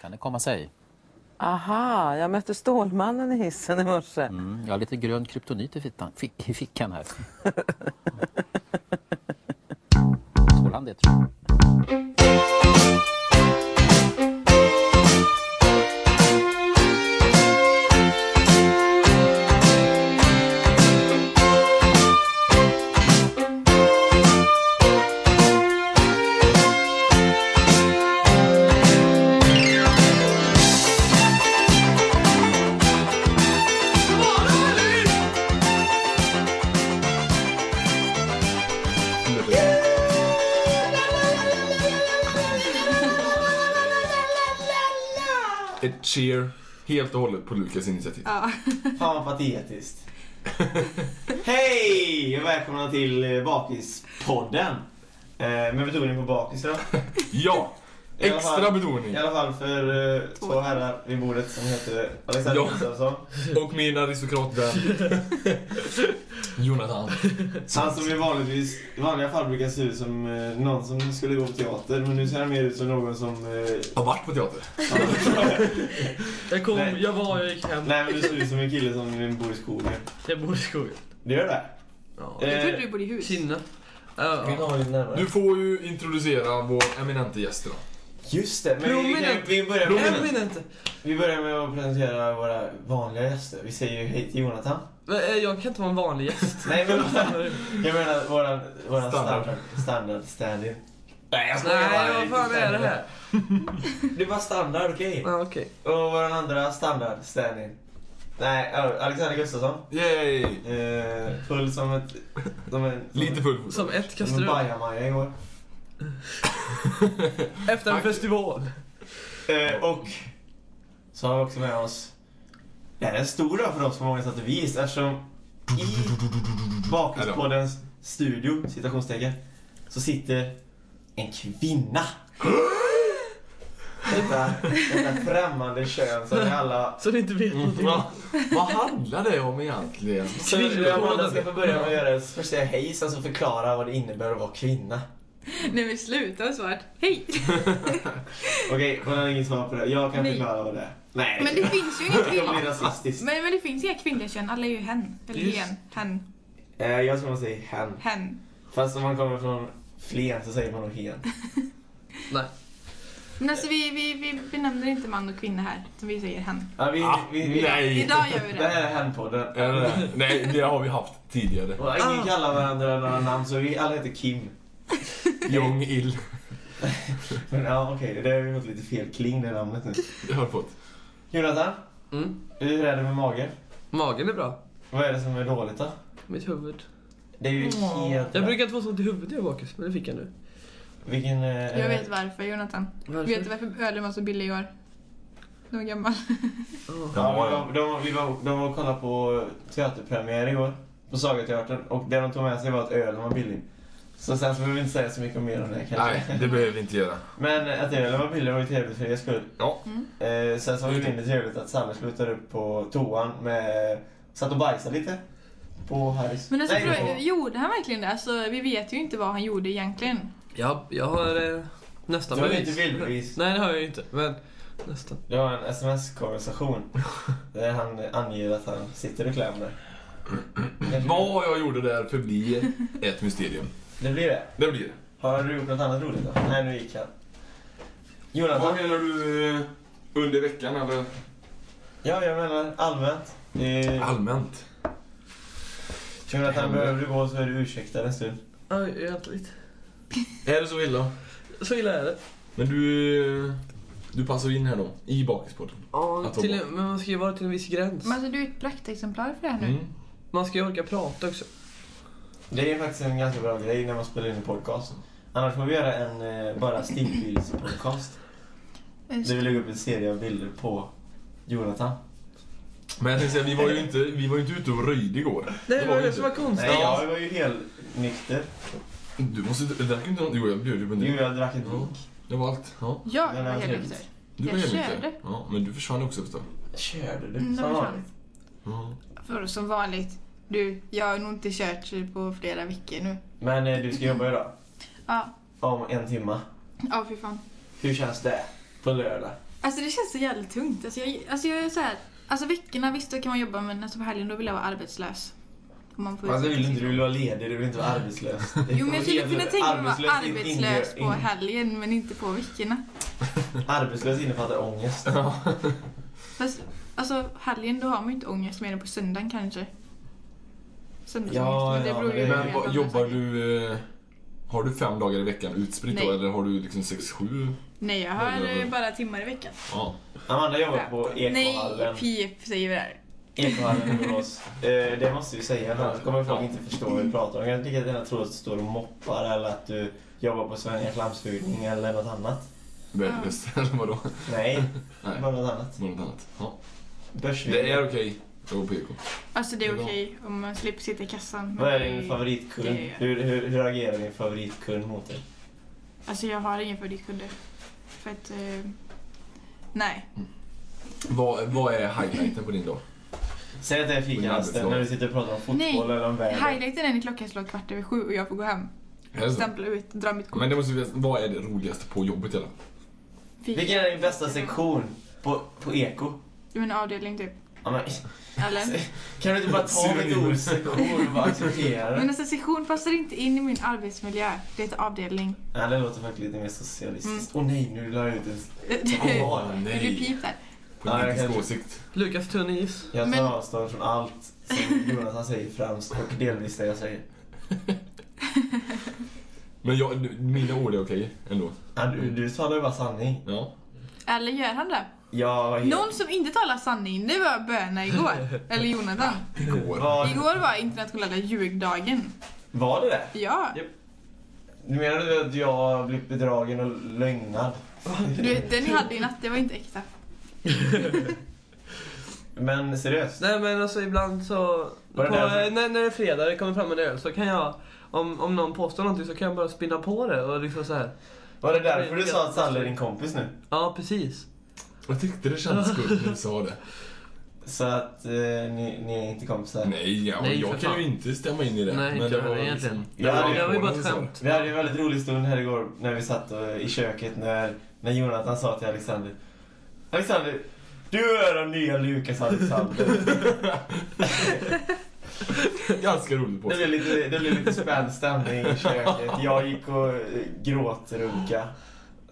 kan det komma sig? Aha, jag mötte Stålmannen i hissen i morse. Mm, jag har lite grön kryptonit i, fickan, fick, i fickan här. Tål han det tror jag? Helt och hållet på Lukas initiativ. Ja. Fan vad patetiskt. Hej och välkomna till eh, Bakispodden. Eh, med betoning på bakis då. Ja! Extra fall- betoning. I alla fall för eh, två herrar vid bordet som heter Alexander Ja. Gustafsson. Och min aristokratvän Jonathan. Han som i vanligtvis, i vanliga fall brukar se ut som eh, någon som skulle gå på teater. Men nu ser han mer ut som någon som... Eh, Har varit på teater. Jag kom, Nej. jag var, jag gick hem. nej men du ser ut som en kille som bor i skogen. Jag bor i skogen. Det gör det? Ja. Eh, Jag trodde du bodde i hus. Kinna. Ja. ha lite närmare. Du får ju introducera vår eminente gäst idag. Just det, men vi, vi, Prominent. vi, börjar med, Eminent. vi börjar med att presentera våra vanliga gäster. Vi säger ju hej till Jonathan. Men, eh, Jag kan inte vara en vanlig gäst. Nej men jag menar våran, våran Standard. standard, standard stand-in. Nej jag Nej, vad fan är det här? Det var standard, okej. Ja, okej. Och våran andra standard stand-in. Nej, Alexander Gustafsson. Yay! Eh, full som ett... Som en, som Lite full Som ett Som en kastrull. bajamaja igår. Efter en festival. Eh, och så har vi också med oss... Det här är en stor dag för oss på många sätt och vis eftersom i Bakispoddens studio, citationstecken, så sitter en kvinna. Detta, detta främmande kön som vi alla... Så ni inte vet någonting. Va, vad handlar det om egentligen? Så Amanda ska få börja med att göra först säga hej, sen så förklara vad det innebär att vara kvinna. Nej men sluta svart. Hej! Okej, hon har inget svar på det. Jag kan Nej. förklara vad det är. Nej, Men det finns ju kvinna. blir rasistiskt. Men, men det finns inga kvinnliga kön, alla är ju hen. Eller Just. hen. Hen. Eh, jag tror man säger hen. Hen. Fast om man kommer från Flen så säger man nog hen. Nej. Men alltså vi, vi, vi benämner inte man och kvinna här, utan vi säger hen. Ja, vi, Ah, vi, vi, nej. Idag gör vi Det det. här är hen-podden. Nej, det har vi haft tidigare. Och ingen Ah. kallar varandra några namn så vi alla heter Kim. Jong Il. Men ja, okej, det har ju fått lite fel kling det namnet nu. Det har jag fått. Jonathan, Mm. hur är det med magen? Magen är bra. Vad är det som är dåligt då? Mitt huvud. Det är ju helt... Jag brukar inte få så ont i huvudet när jag är bakis, men det fick jag nu. Vilken... Eh, Jag vet varför Jonathan. Varför? Vet du varför ölen var så billig i år? Den var gammal. Ja. Ja, de, de, vi var, de var och kollade på teaterpremiär igår. På Sagateatern. Och det de tog med sig var att ölen var billig. Så sen så behöver vi inte säga så mycket mer om det kanske. Nej, det behöver vi inte göra. Men att ölen var billig var ju trevligt för er skull. Ja. Mm. Eh, sen så var det mindre trevligt att Sanne slutade upp på toan med... Satt och bajsade lite. På Harrys. Men alltså, Nej, på, gjorde han verkligen det? Alltså, vi vet ju inte vad han gjorde egentligen. Jag, jag har eh, nästan det var bevis. inte bildbevis. Nej, det har jag ju inte, men nästan. Det var en sms-konversation. där han anger att han sitter och klämmer. Vad jag gjorde där förblir ett mysterium. Det blir det. Det blir det. Har du gjort något annat roligt då? Nej, nu gick han. Jonathan? Vad menar du eh, under veckan eller Ja, jag menar allmänt. Eh, allmänt? Jonathan, behöver du gå så är du ursäktad en stund. Ja, egentligen. Är det så illa? Så illa är det. Men du, eh, du passar in här då, i Bakispodden. Ja, Att till, en- men man ska ju vara till en viss gräns. Men alltså, du är ett praktexemplar för det här nu. Mm. Man ska ju orka prata också. Det är faktiskt en ganska bra grej när man spelar in en podcast. Annars får vi göra en eh, bara stillbildspodcast. Eh, Där vi lägger upp en serie av bilder på Jonathan. Men jag tänkte säga, vi var ju inte, vi var inte ute och röjde igår. Det var det inte. som var konstigt. Nej, jag var ju helt nykter. Du måste, drack inte något? Jo, jag bjöd ju på en Jo, jag drack ett Ja, vink. det var allt. Ja. Jag var helt nykter. Du Jag var helt körde. nykter. Ja, men du försvann också förstår Körde du? Mm, Som vanligt. Ja. För som vanligt. Du, jag har nog inte kört på flera veckor nu. Men eh, du ska jobba idag. Ja, Om en timma. ja fy fan. Hur känns det? På lördag. Alltså det känns så jävla tungt. Alltså jag, alltså jag är så här, alltså veckorna visst då kan man jobba men alltså på helgen då vill jag vara arbetslös. Om man får Alltså, det vill inte, du vill vara ledig, du vill inte vara arbetslös. Jo men jag skulle kunna tänka mig att vara arbetslös på helgen men inte på veckorna. Arbetslös innefattar ångest. Fast alltså helgen då har man ju inte ångest mer än på söndagen kanske. Söndagsångest. Ja, men det ja, beror ju men Men jobbar du... eh, Har du fem dagar i veckan utspritt då eller har du liksom sex, sju? Nej jag har gör eh, bara timmar i veckan. Ja. Amanda jobbar på Nej, Ekohallen. PF säger vi där. Ekohallen i Borås. Eh, Det måste vi säga, annars kommer folk inte förstå vad vi pratar om. Jag tycker att den tror att du står och moppar eller att du jobbar på Svenja Klamsfyrning eller något annat. Värdelöst, eller vadå? Nej, Nej, bara något annat. något annat. Ja. Det är okej att på Eko. Alltså det är okej om man slipper sitta i kassan. Vad är din favoritkund? det- Hur, hur, hur agerar din favoritkund mot dig? Alltså jag har ingen favoritkunde. För att... Eh, nej. Vad, vad är highlighten på din dag? Säg att det är Min fikarasten när du sitter och pratar om fotboll Nej. eller om väder. Highlighten är när klockan slår kvart över sju och jag får gå hem. Är det så? Stämpla ut, dra mitt kort. Men det måste vi, vad är det roligaste på jobbet eller? Fika. Vilken är din bästa sektion på, på Eko? Du menar avdelning typ? Ja, men, Eller? kan du inte bara ta mitt ord sektion och bara acceptera Men det? alltså sektion passar inte in i min arbetsmiljö. Det heter avdelning. Ja, det låter faktiskt lite mer socialistiskt. Mm. Åh nej, nu la jag ut en... Åh, du nej. pip där? Ja, Politisk åsikt. Lukas is. Jag tar Men- avstånd från allt som Jonathan säger främst och delvis det jag säger. Men jag, du- mina ord är okej ändå. Ja, du, du talar ju bara sanning. Ja. Eller gör han det? Var helt... Någon som inte talar sanning, det var Böna igår. Eller Jonathan. Igår. Var, Igår var internationella ljugdagen. var det det? Ja. Du menar du att jag har blivit bedragen och lögnad? Du, den ni hade i natt, det var inte äkta. Men seriöst? Nej men alltså ibland så... På, när, när det är fredag det kommer fram en öl så kan jag... Om, om någon påstår någonting så kan jag bara spinna på det och liksom så här. Var det därför du sa att Salle är din kompis nu? Ja precis. Jag tyckte det kändes skumt när du sa det. Så att eh, ni, ni är inte kompisar? Nej, ja, Nej, jag kan fan. ju inte stämma in i det. Nej, men inte det jag var liksom, egentligen. Ja, det var ju bara ett skämt. Vi hade ju en väldigt rolig stund här igår när vi satt eh, i köket när, när Jonathan sa till Alexander Alexander, du är den nya Lukas Alexander. Ganska roligt på det, blev lite, det blev lite spänd stämning i köket. Jag gick och eh, gråtrunka.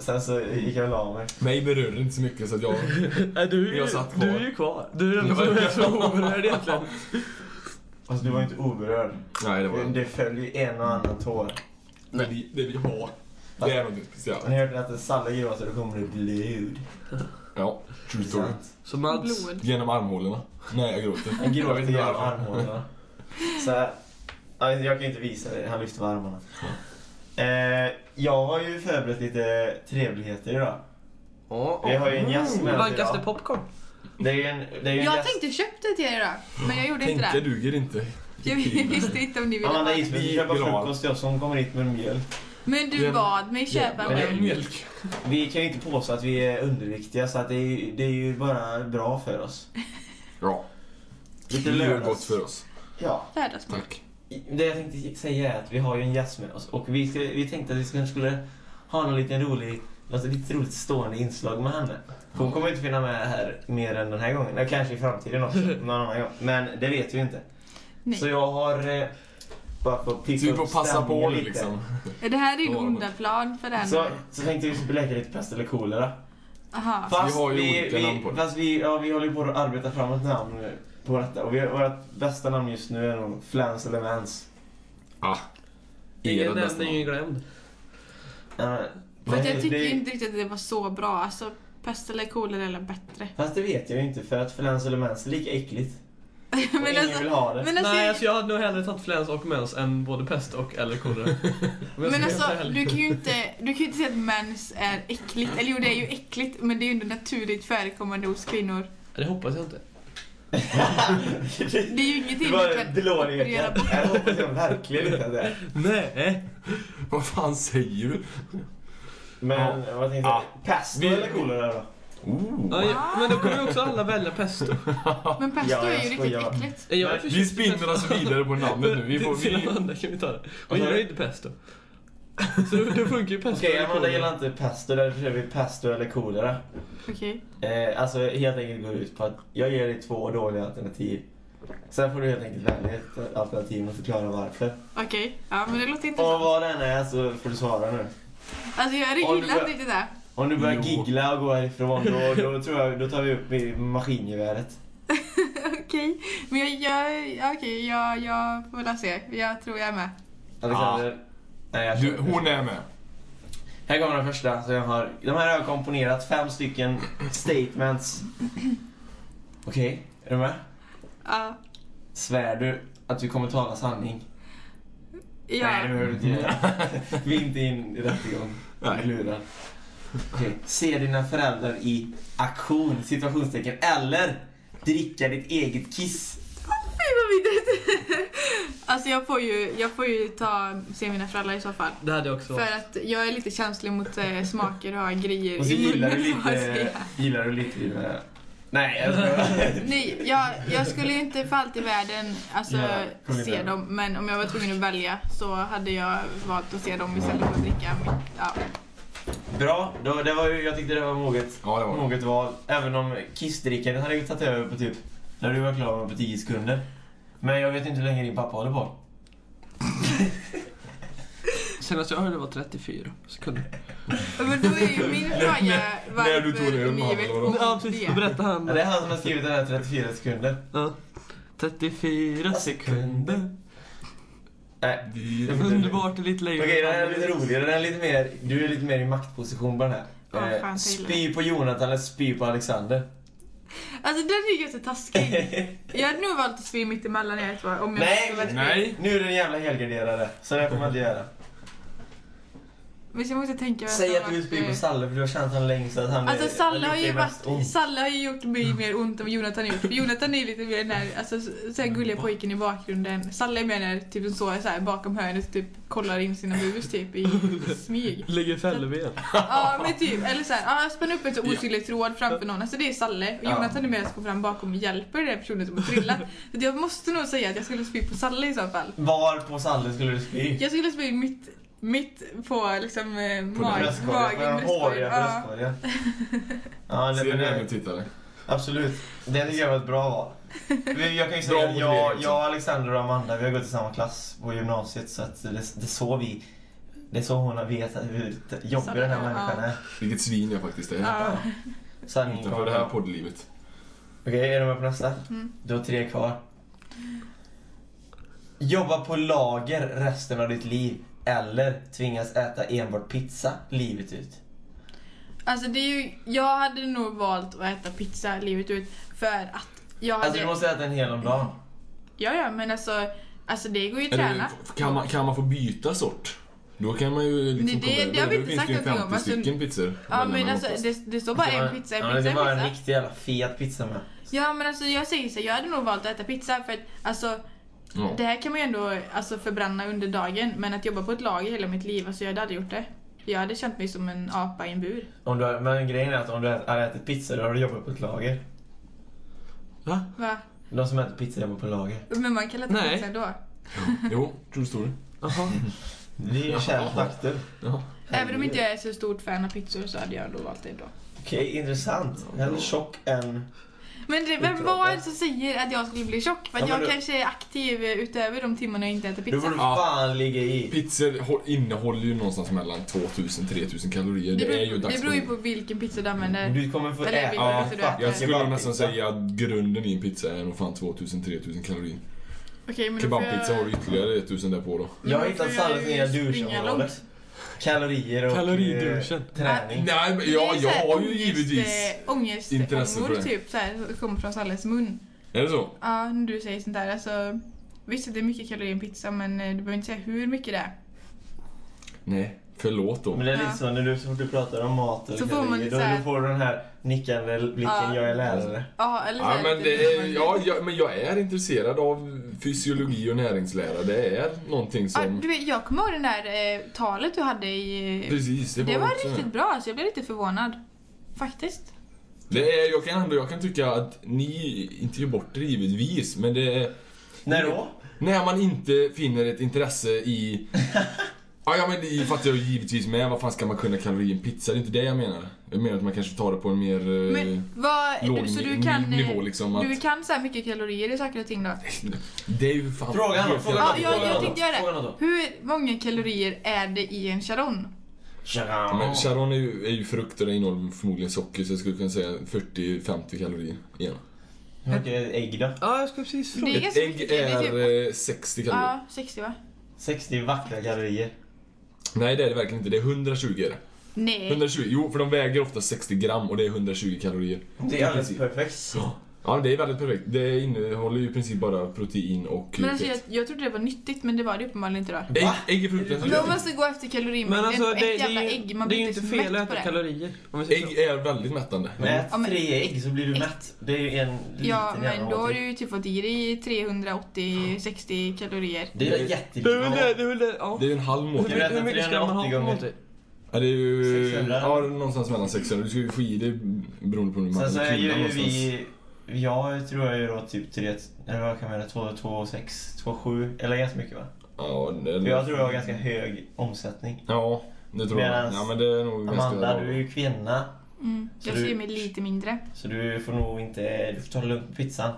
Sen så gick jag och la mig. Mig berör det inte så mycket så att jag... Nej, du, är ju- Jag satt kvar. du är ju kvar. Du är den som är så oberörd egentligen. Alltså du var ju inte oberörd. Nej, det var Det, det föll ju en och annan tår. Men det, det vi har, det är något speciellt. Har ni hört att en Salle gråter då kommer det blod? Ja, true story. Så Mads... Blod. Genom armhålorna. Nej, jag gråter. Han gråter inte genom armhålorna. Så här, ja, jag kan inte visa det, han lyfter på armarna. Eh, jag har ju förberett lite trevligheter idag. Ja, Vi har ju en gäst med oss idag. popcorn. Det är ju en, det är ju en Jag gäst. tänkte köpa det till er idag, men jag gjorde inte Tänka det. duger inte. Jag visste inte om ni ville ha Amanda det. Isberg ska köpa frukost till oss, hon kommer hit med mjölk. Men du Jävlar. bad mig köpa det är mjölk. mjölk. Vi kan ju inte påstå att vi är underviktiga så att det är, ju- det är ju bara bra för oss. Ja, Lite det gör lördags. gott för oss. Ja. Lördagsmjölk. Tack. Det jag tänkte säga är att vi har ju en gäst med oss och vi, vi tänkte att vi kanske skulle ha någon liten rolig, alltså lite roligt stående inslag med henne. För Hon kommer inte finna med här mer än den här gången. Eller kanske i framtiden också, någon annan gång. Men det vet vi ju inte. Nej. Så jag har eh, bara för att piffa vi upp passa på lite. liksom. Det här är din Ja, onda plan för den. Så, så tänkte vi leka lite pest eller kolera. Aha. Fast vi har ju vi, vi. Fast vi, ja, vi håller ju på att arbeta fram ett namn nu på detta. Och vi, vårt bästa namn just nu är nog Flans eller Mans. Ah. Ingen nämnd, ingen glömd. Uh, För att jag tycker inte riktigt att det var så bra. Alltså, pest eller kolera eller bättre. Fast det vet jag ju inte för att Flans eller Mans är lika äckligt. Och men ingen alltså, vill ha det. men alltså, Nej, alltså jag hade nog hellre tagit flens och mens än både pest och eller kolera. Men alltså du kan ju inte, du kan ju inte säga att mens är äckligt. Eller jo, det är ju äckligt, men det är ju ändå naturligt förekommande hos kvinnor. Det hoppas jag inte. Det är ju ingenting Det var kan blåneka. operera bort. Jag hoppas jag verkligen inte att det är. Nej. Vad fan säger du? Men vad tänkte jag? Ah. Pesto Vi- eller kolera då? Oh. Ja, ja, men då kommer ju också alla välja pesto. Men pesto Ja, jag är ju skojar riktigt bara. äckligt. Jag är Vi spinner pesto. oss vidare på namnet nu. Vi får... Till Vi... Amanda kan vi ta det. Hon gillar ju inte pesto. Så det, det funkar ju pesto Okej, eller Amanda kolera. gillar inte pesto, därför kör vi pesto eller kolera. Okej. Eh, alltså helt enkelt går ut på att jag ger dig två dåliga alternativ. Sen får du helt enkelt välja ett alternativ och förklara varför. Okej, ja men det låter Och intressant. vad den är så får du svara nu. Alltså jag Om du gillar bör- inte det. Om du börjar Jo. giggla och gå härifrån då, då tror jag då tar vi upp i maskingeväret. Okej, men jag, jag, ja, okej, jag, jag får väl se. Jag tror jag är med. Alexander? Nej, jag Du, hon är med. Här kommer den första. Så jag har, de här har jag komponerat, fem stycken statements. Okej, är du med? Ja. Svär du att du kommer tala sanning? Ja. Nej, det behöver du inte göra. Vi är inte in i rättegång. Nej. Lurar. Okej. Se dina föräldrar i aktion, situationstecken. Eller dricka ditt eget kiss. Vad vidrigt. Alltså jag får ju, jag får ju ta, se mina föräldrar i så fall. Det hade jag också. För att jag är lite känslig mot eh, smaker och har grejer Och så i gillar du lite... Gillar du lite... eh, Nej, jag. Nej, jag, jag skulle ju inte för allt i världen alltså, Ja, se dem, men om jag var tvungen att välja så hade jag valt att se dem istället för att dricka mitt, ja. Bra, då, det var ju, jag tyckte det var moget. Ja, det var. Moget val. Även om kissdrickandet hade ju tagit över på typ... När du var klar på 10 sekunder. Men jag vet inte hur länge din pappa håller på. Senast jag hörde var 34 sekunder. Men då är ju min fråga när du tog ner varför en ni man, vet eller vadå? om Ja, precis. Då det. berättade han. Det är han som har skrivit den här 34 sekunder. Ja. 34 sekunder. Nej. Underbart och lite längre. Okej, den här är lite roligare. Den är lite mer, du är lite mer i maktposition på den här. Ja, Eh, fan, spy på Jonathan eller spy på Alexander? Alltså den är ju så taskig. Jag hade nog valt att spy mitt emellan er två om jag Nej, skulle. Nej. Nu är du en jävla helgarderare. Så det kommer man inte göra. Men jag måste tänka Säg att du vill spy på eh, Salle för du har känt honom längst. Att han Alltså är- Salle har ju varit. Salle har ju gjort mig mer ont än vad Jonathan har gjort. Jonathan är lite mer den där, alltså så här gulliga pojken i bakgrunden. Salle är mer den där, typ så, så här, bakom hörnet typ kollar in sina bus typ i smyg. Lägger fälleben. Ja men typ, eller såhär, ja, spänna upp en så osynlig tråd framför någon. Alltså det är Salle. Och. Jonathan är mer som går fram bakom och hjälper den personen som har trillat. Så jag måste nog säga att jag skulle spy på Salle i så fall. Var på Salle skulle du spy? Jag skulle spy mitt, mitt på liksom eh, På mag, magen, Ja. bröstkorgen? Ja, det, Se men det här det, med tittare. absolut. Det tycker jag var ett bra val. Vi- Jag kan ju säga att jag, också. jag, Alexander och Amanda, vi har gått i samma klass på gymnasiet så att det, det är så vi... Det är så hon vet hur jobbig den här Ja. människan är. Vilket svin jag faktiskt är. Ja. Sanningen Utanför det här poddlivet. Okej, är du med på nästa? Mm. Du har tre kvar. Jobba på lager resten av ditt liv. Eller tvingas äta enbart pizza livet ut. Alltså det är ju, jag hade nog valt att äta pizza livet ut för att jag hade... Alltså du måste äta en hel om dagen. Ja, ja, men alltså, alltså det går ju att Eller, träna. kan, man, kan man få byta sort? Då kan man ju liksom Nej, det- komma det har vi inte sagt det ju någonting om. 50 Alltså, stycken pizzor. Ja, men alltså det, det står bara en pizza, en ja, pizza, Det en var en riktig jävla fet pizza med. Ja, men alltså jag säger så, jag hade nog valt att äta pizza för att alltså Ja. det här kan man ju ändå alltså, förbränna under dagen, men att jobba på ett lager hela mitt liv, alltså jag hade aldrig gjort det. Jag hade känt mig som en apa i en bur. Om du, har- men grejen är att om du hade ätit pizza då har du jobbat på ett lager. Va? Va? De som äter pizza jobbar på lager. Men man kan äta Nej. pizza ändå. Jo, true story. Jaha. Det är känt faktum. Ja. Även om inte jag är så stort fan av pizzor så hade jag ändå valt det ändå. Okej, intressant. Hellre tjock än... Men det, vem var det som säger att jag skulle bli tjock? För att Ja, jag du- kanske är aktiv utöver de timmarna jag inte äter Du pizza. borde Ja. fan ligga i. Pizzor hå- innehåller ju någonstans mellan 2000-3000 kalorier. Det Det, är ju beror, det beror ju på vilken pizza du använder. Du kommer få Eller äta Ja, pizza du äter. Jag skulle nästan säga att grunden i en pizza är nog fan 2000-3000 kalorier. Okej, får Kebabpizza har du ytterligare 1000 där på då. Jag har hittat får Salles ju Kalorier och Kaloriduschen. eh, träning. Nej, men Det är ja, jag har ju givetvis... intresse för det. typ så här, som kommer från Salles mun. Är det så? Ja, när du säger sånt där. Alltså, visst att det är mycket kalorier i en pizza men eh, du behöver inte säga hur mycket det är. Nej, förlåt då. Men det är lite Ja. så när du, så fort du pratar om mat eller Så får man kalorier, då, då får du den här nickande blicken, Ja. jag är lärare. Ja, eller Ja, men, det är, ja, ja, men jag är intresserad av fysiologi och näringslära. Det är någonting Ja, som... du vet, jag kommer ihåg det där eh, talet du hade i... Precis, det det var, var också- riktigt bra, så jag blev lite förvånad. Faktiskt. Det är, jag kan ändå jag kan tycka att ni inte gör bort det givetvis, men det är... När då? När man inte finner ett intresse i Ja, ja men det fattar jag givetvis med. Vad fan ska man kunna kalorier i en pizza? Det är inte det jag menar. Jag menar att man kanske tar det på en mer eh, Men vad, låg du, så du ni- kan, nivå eh, liksom. Att, du kan så här mycket kalorier i saker och ting då? det är ju fan... Helt frågan Ja, jag, jag tänkte göra det. Hur många kalorier är det i en charon? Ja, men Charon är ju, är ju frukt och det innehåller förmodligen socker så jag skulle kunna säga 40-50 kalorier igen. Hur mycket är ägg då? Ja, jag skulle precis fråga. Ett ägg är typ, är eh, 60 kalorier. ja, 60 va? 60 vackra kalorier. Nej det är det verkligen inte, det är 120 är det. Nej. 120, jo för de väger ofta 60 gram och det är 120 kalorier. Det är alldeles perfekt. Ja det är väldigt perfekt. Det innehåller ju i princip bara protein och Men alltså jag, fett. jag trodde det var nyttigt men det var det uppenbarligen inte då. Ägg, Va? ägg är fruktansvärt man ska gå efter kalorimängden Men alltså, på det, ett det, jävla är, ägg, man det är blir ju inte inte så fel mätt att på äta det. kalorier. Ägg så. är väldigt mättande. Ät Ja, men- tre ägg så blir du Ett- mätt. Det är ju en liten Ja, men då har du ju typ fått i dig 380-60 kalorier. Det är Det är väl jättebra. det, det är väl det, ja. Det är ju en halv måltid. Hur mycket ska man ha 380 på måltid? Ja, det är ju 600? ja, någonstans mellan 600. Du ska ju få i dig beroende på hur man Sen så är ju någonstans. vi... Jag tror jag är då typ 3... Eller vad kan man göra? 2, 2, 6, 2, 7. Eller ganska mycket va? Ja, det, För jag tror jag har ganska hög omsättning. Ja, det tror jag. Medans Ja, men det är nog Amanda, ganska... du är ju kvinna. Mm. Så Jag ser mig lite mindre. Så du får nog inte... Du får ta det lugnt på pizzan.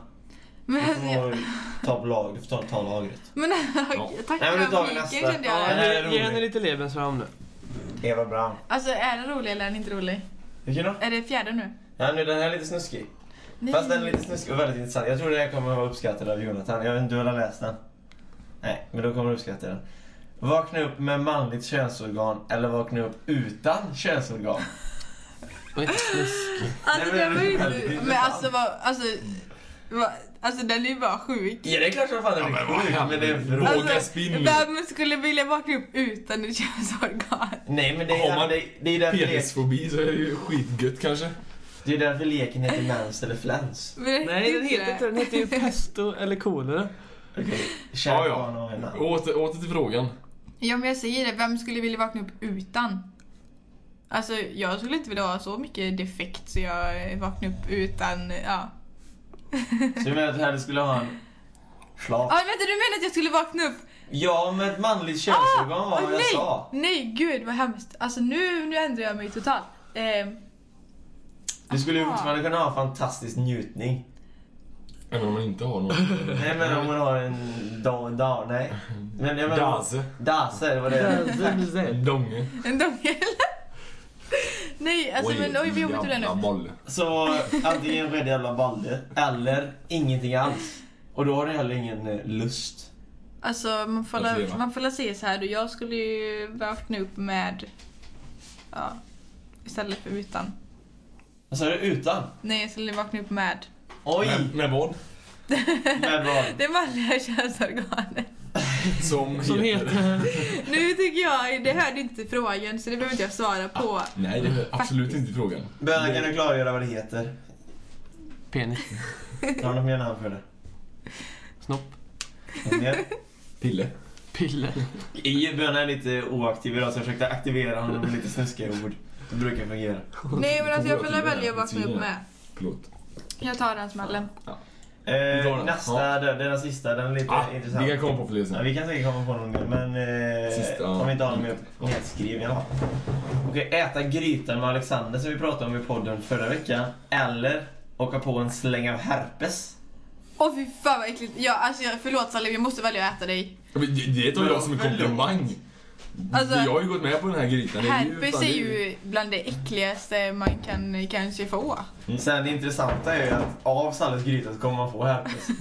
Men, Du får nog ta på lag, du får ta, ta lagret. men Ja. tack Nej, men för nästa. kände Ja, jag. ge, henne lite Lebensraum nu. Eva Brown. Alltså är den rolig eller är den inte rolig? Vilken då? Är det fjärde nu? Ja, nu den här är lite snuskig. Fast den är lite snuskig och väldigt intressant. Jag tror den här kommer att vara uppskattad av Jonathan. Jag vet inte, du har läst den? Nej, men då kommer du uppskatta den. Vakna upp med manligt könsorgan eller vakna upp utan könsorgan. Vad snuskigt? Alltså Nej, men den var ju. Men alltså vad... Alltså, vad, alltså den är ju bara sjuk. Ja, det är klart som fan den är sjuk, men det är. Våga spinn nu. vem skulle vilja vakna upp utan ett könsorgan? Nej, men det Har är, man det, det är lek, Penisfobi så är det ju skitgött kanske. Det är därför leken heter mens eller flens. Vet Nej, den heter inte Den heter ju pesto eller kolera. Okej, kärt Ja, ja. Åter, åter till frågan. Ja men jag säger det, vem skulle vilja vakna upp utan? Alltså jag skulle inte vilja ha så mycket defekt så jag vaknar upp utan, ja. Så du menar att du hellre skulle ha en flak? Ja vänta du menar att jag skulle vakna upp? Ja, med ett manligt könsorgan var Ah, vad jag nej! sa. Nej gud vad hemskt. Alltså nu, nu ändrar jag mig totalt. Eh, Du skulle fortfarande kunna ha fantastisk njutning. Även om man inte har någon. Nej men om man har en dag, dag nej. Men jag menar... Dase. Dase, det var det. En donge. en dongel. nej alltså men oj vad jobbigt det nu. boll. Så antingen red jävla balle, eller ingenting alls. Och då har du heller ingen eh, lust. Alltså man får, la, man får la säga så här då. Jag skulle ju vakna upp med, ja, istället för utan. Vad sa du? Utan? Nej jag skulle vakna upp med Oj! Med, med vad? Med vad? det manliga könsorganet. Som, Som heter... Nu tycker jag, det hörde inte frågan så det behöver inte jag svara på. Nej, det är absolut inte frågan. Böna, kan du klargöra vad det heter? Penis. Har du något mer namn för det? Snopp. Mer? Pille. Pille. I Böna är lite oaktiv idag så jag försökte aktivera honom med lite snuskiga ord. Det brukar fungera. Nej men alltså jag får välja att vakna upp med. Förlåt. Jag tar den smällen. Eh, Bra då. nästa, Ja. den, den sista, den är lite Ah, intressant. vi kan komma på fler Ja, sen. vi kan säkert komma på någon mer, men eh, Sista, ja. om vi inte har någon mer nedskriven i alla fall. Okej, äta grytan med Alexander som vi pratade om i podden förra veckan. Eller åka på en släng av herpes. Åh fy fan vad äckligt. Ja, alltså, förlåt Salim, jag måste välja att äta dig. Men Det det tar jag som en Förlåt. komplimang. Alltså, jag har ju gått med på den här grytan. Det är ju Herpes är det ju bland det äckligaste man kan kanske få. Sen det intressanta är ju att av Salles gryta så kommer man få herpes.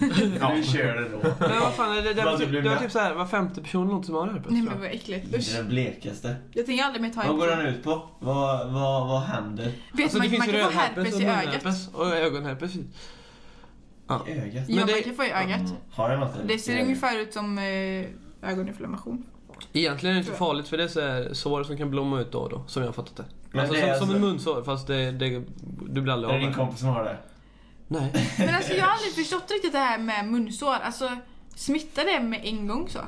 Du kör det då. Men vad fan, är det, det, det, du det, det var typ såhär var femte person något som har herpes Nej men vad äckligt. Det Usch. är den blekaste. Jag tänker aldrig mer ta Vad går en den ut på? Vad, vad, vad händer? Vet Alltså man, det finns man ju kan få herpes i ögat. och ögonherpes. Ja. I ögat? Ja, Men det- man kan få i ögat. Mm. Har jag något? Det ser ungefär ut som eh, ögoninflammation. Egentligen är det inte farligt för det är så här sår som kan blomma ut då och då, som jag har fattat det. Men alltså, det som, är som alltså- en munsår fast det, det, du blir aldrig Är av det din med det. kompis som har det? Nej. Men alltså jag har aldrig förstått riktigt det här med munsår. Alltså smittar det med en gång så?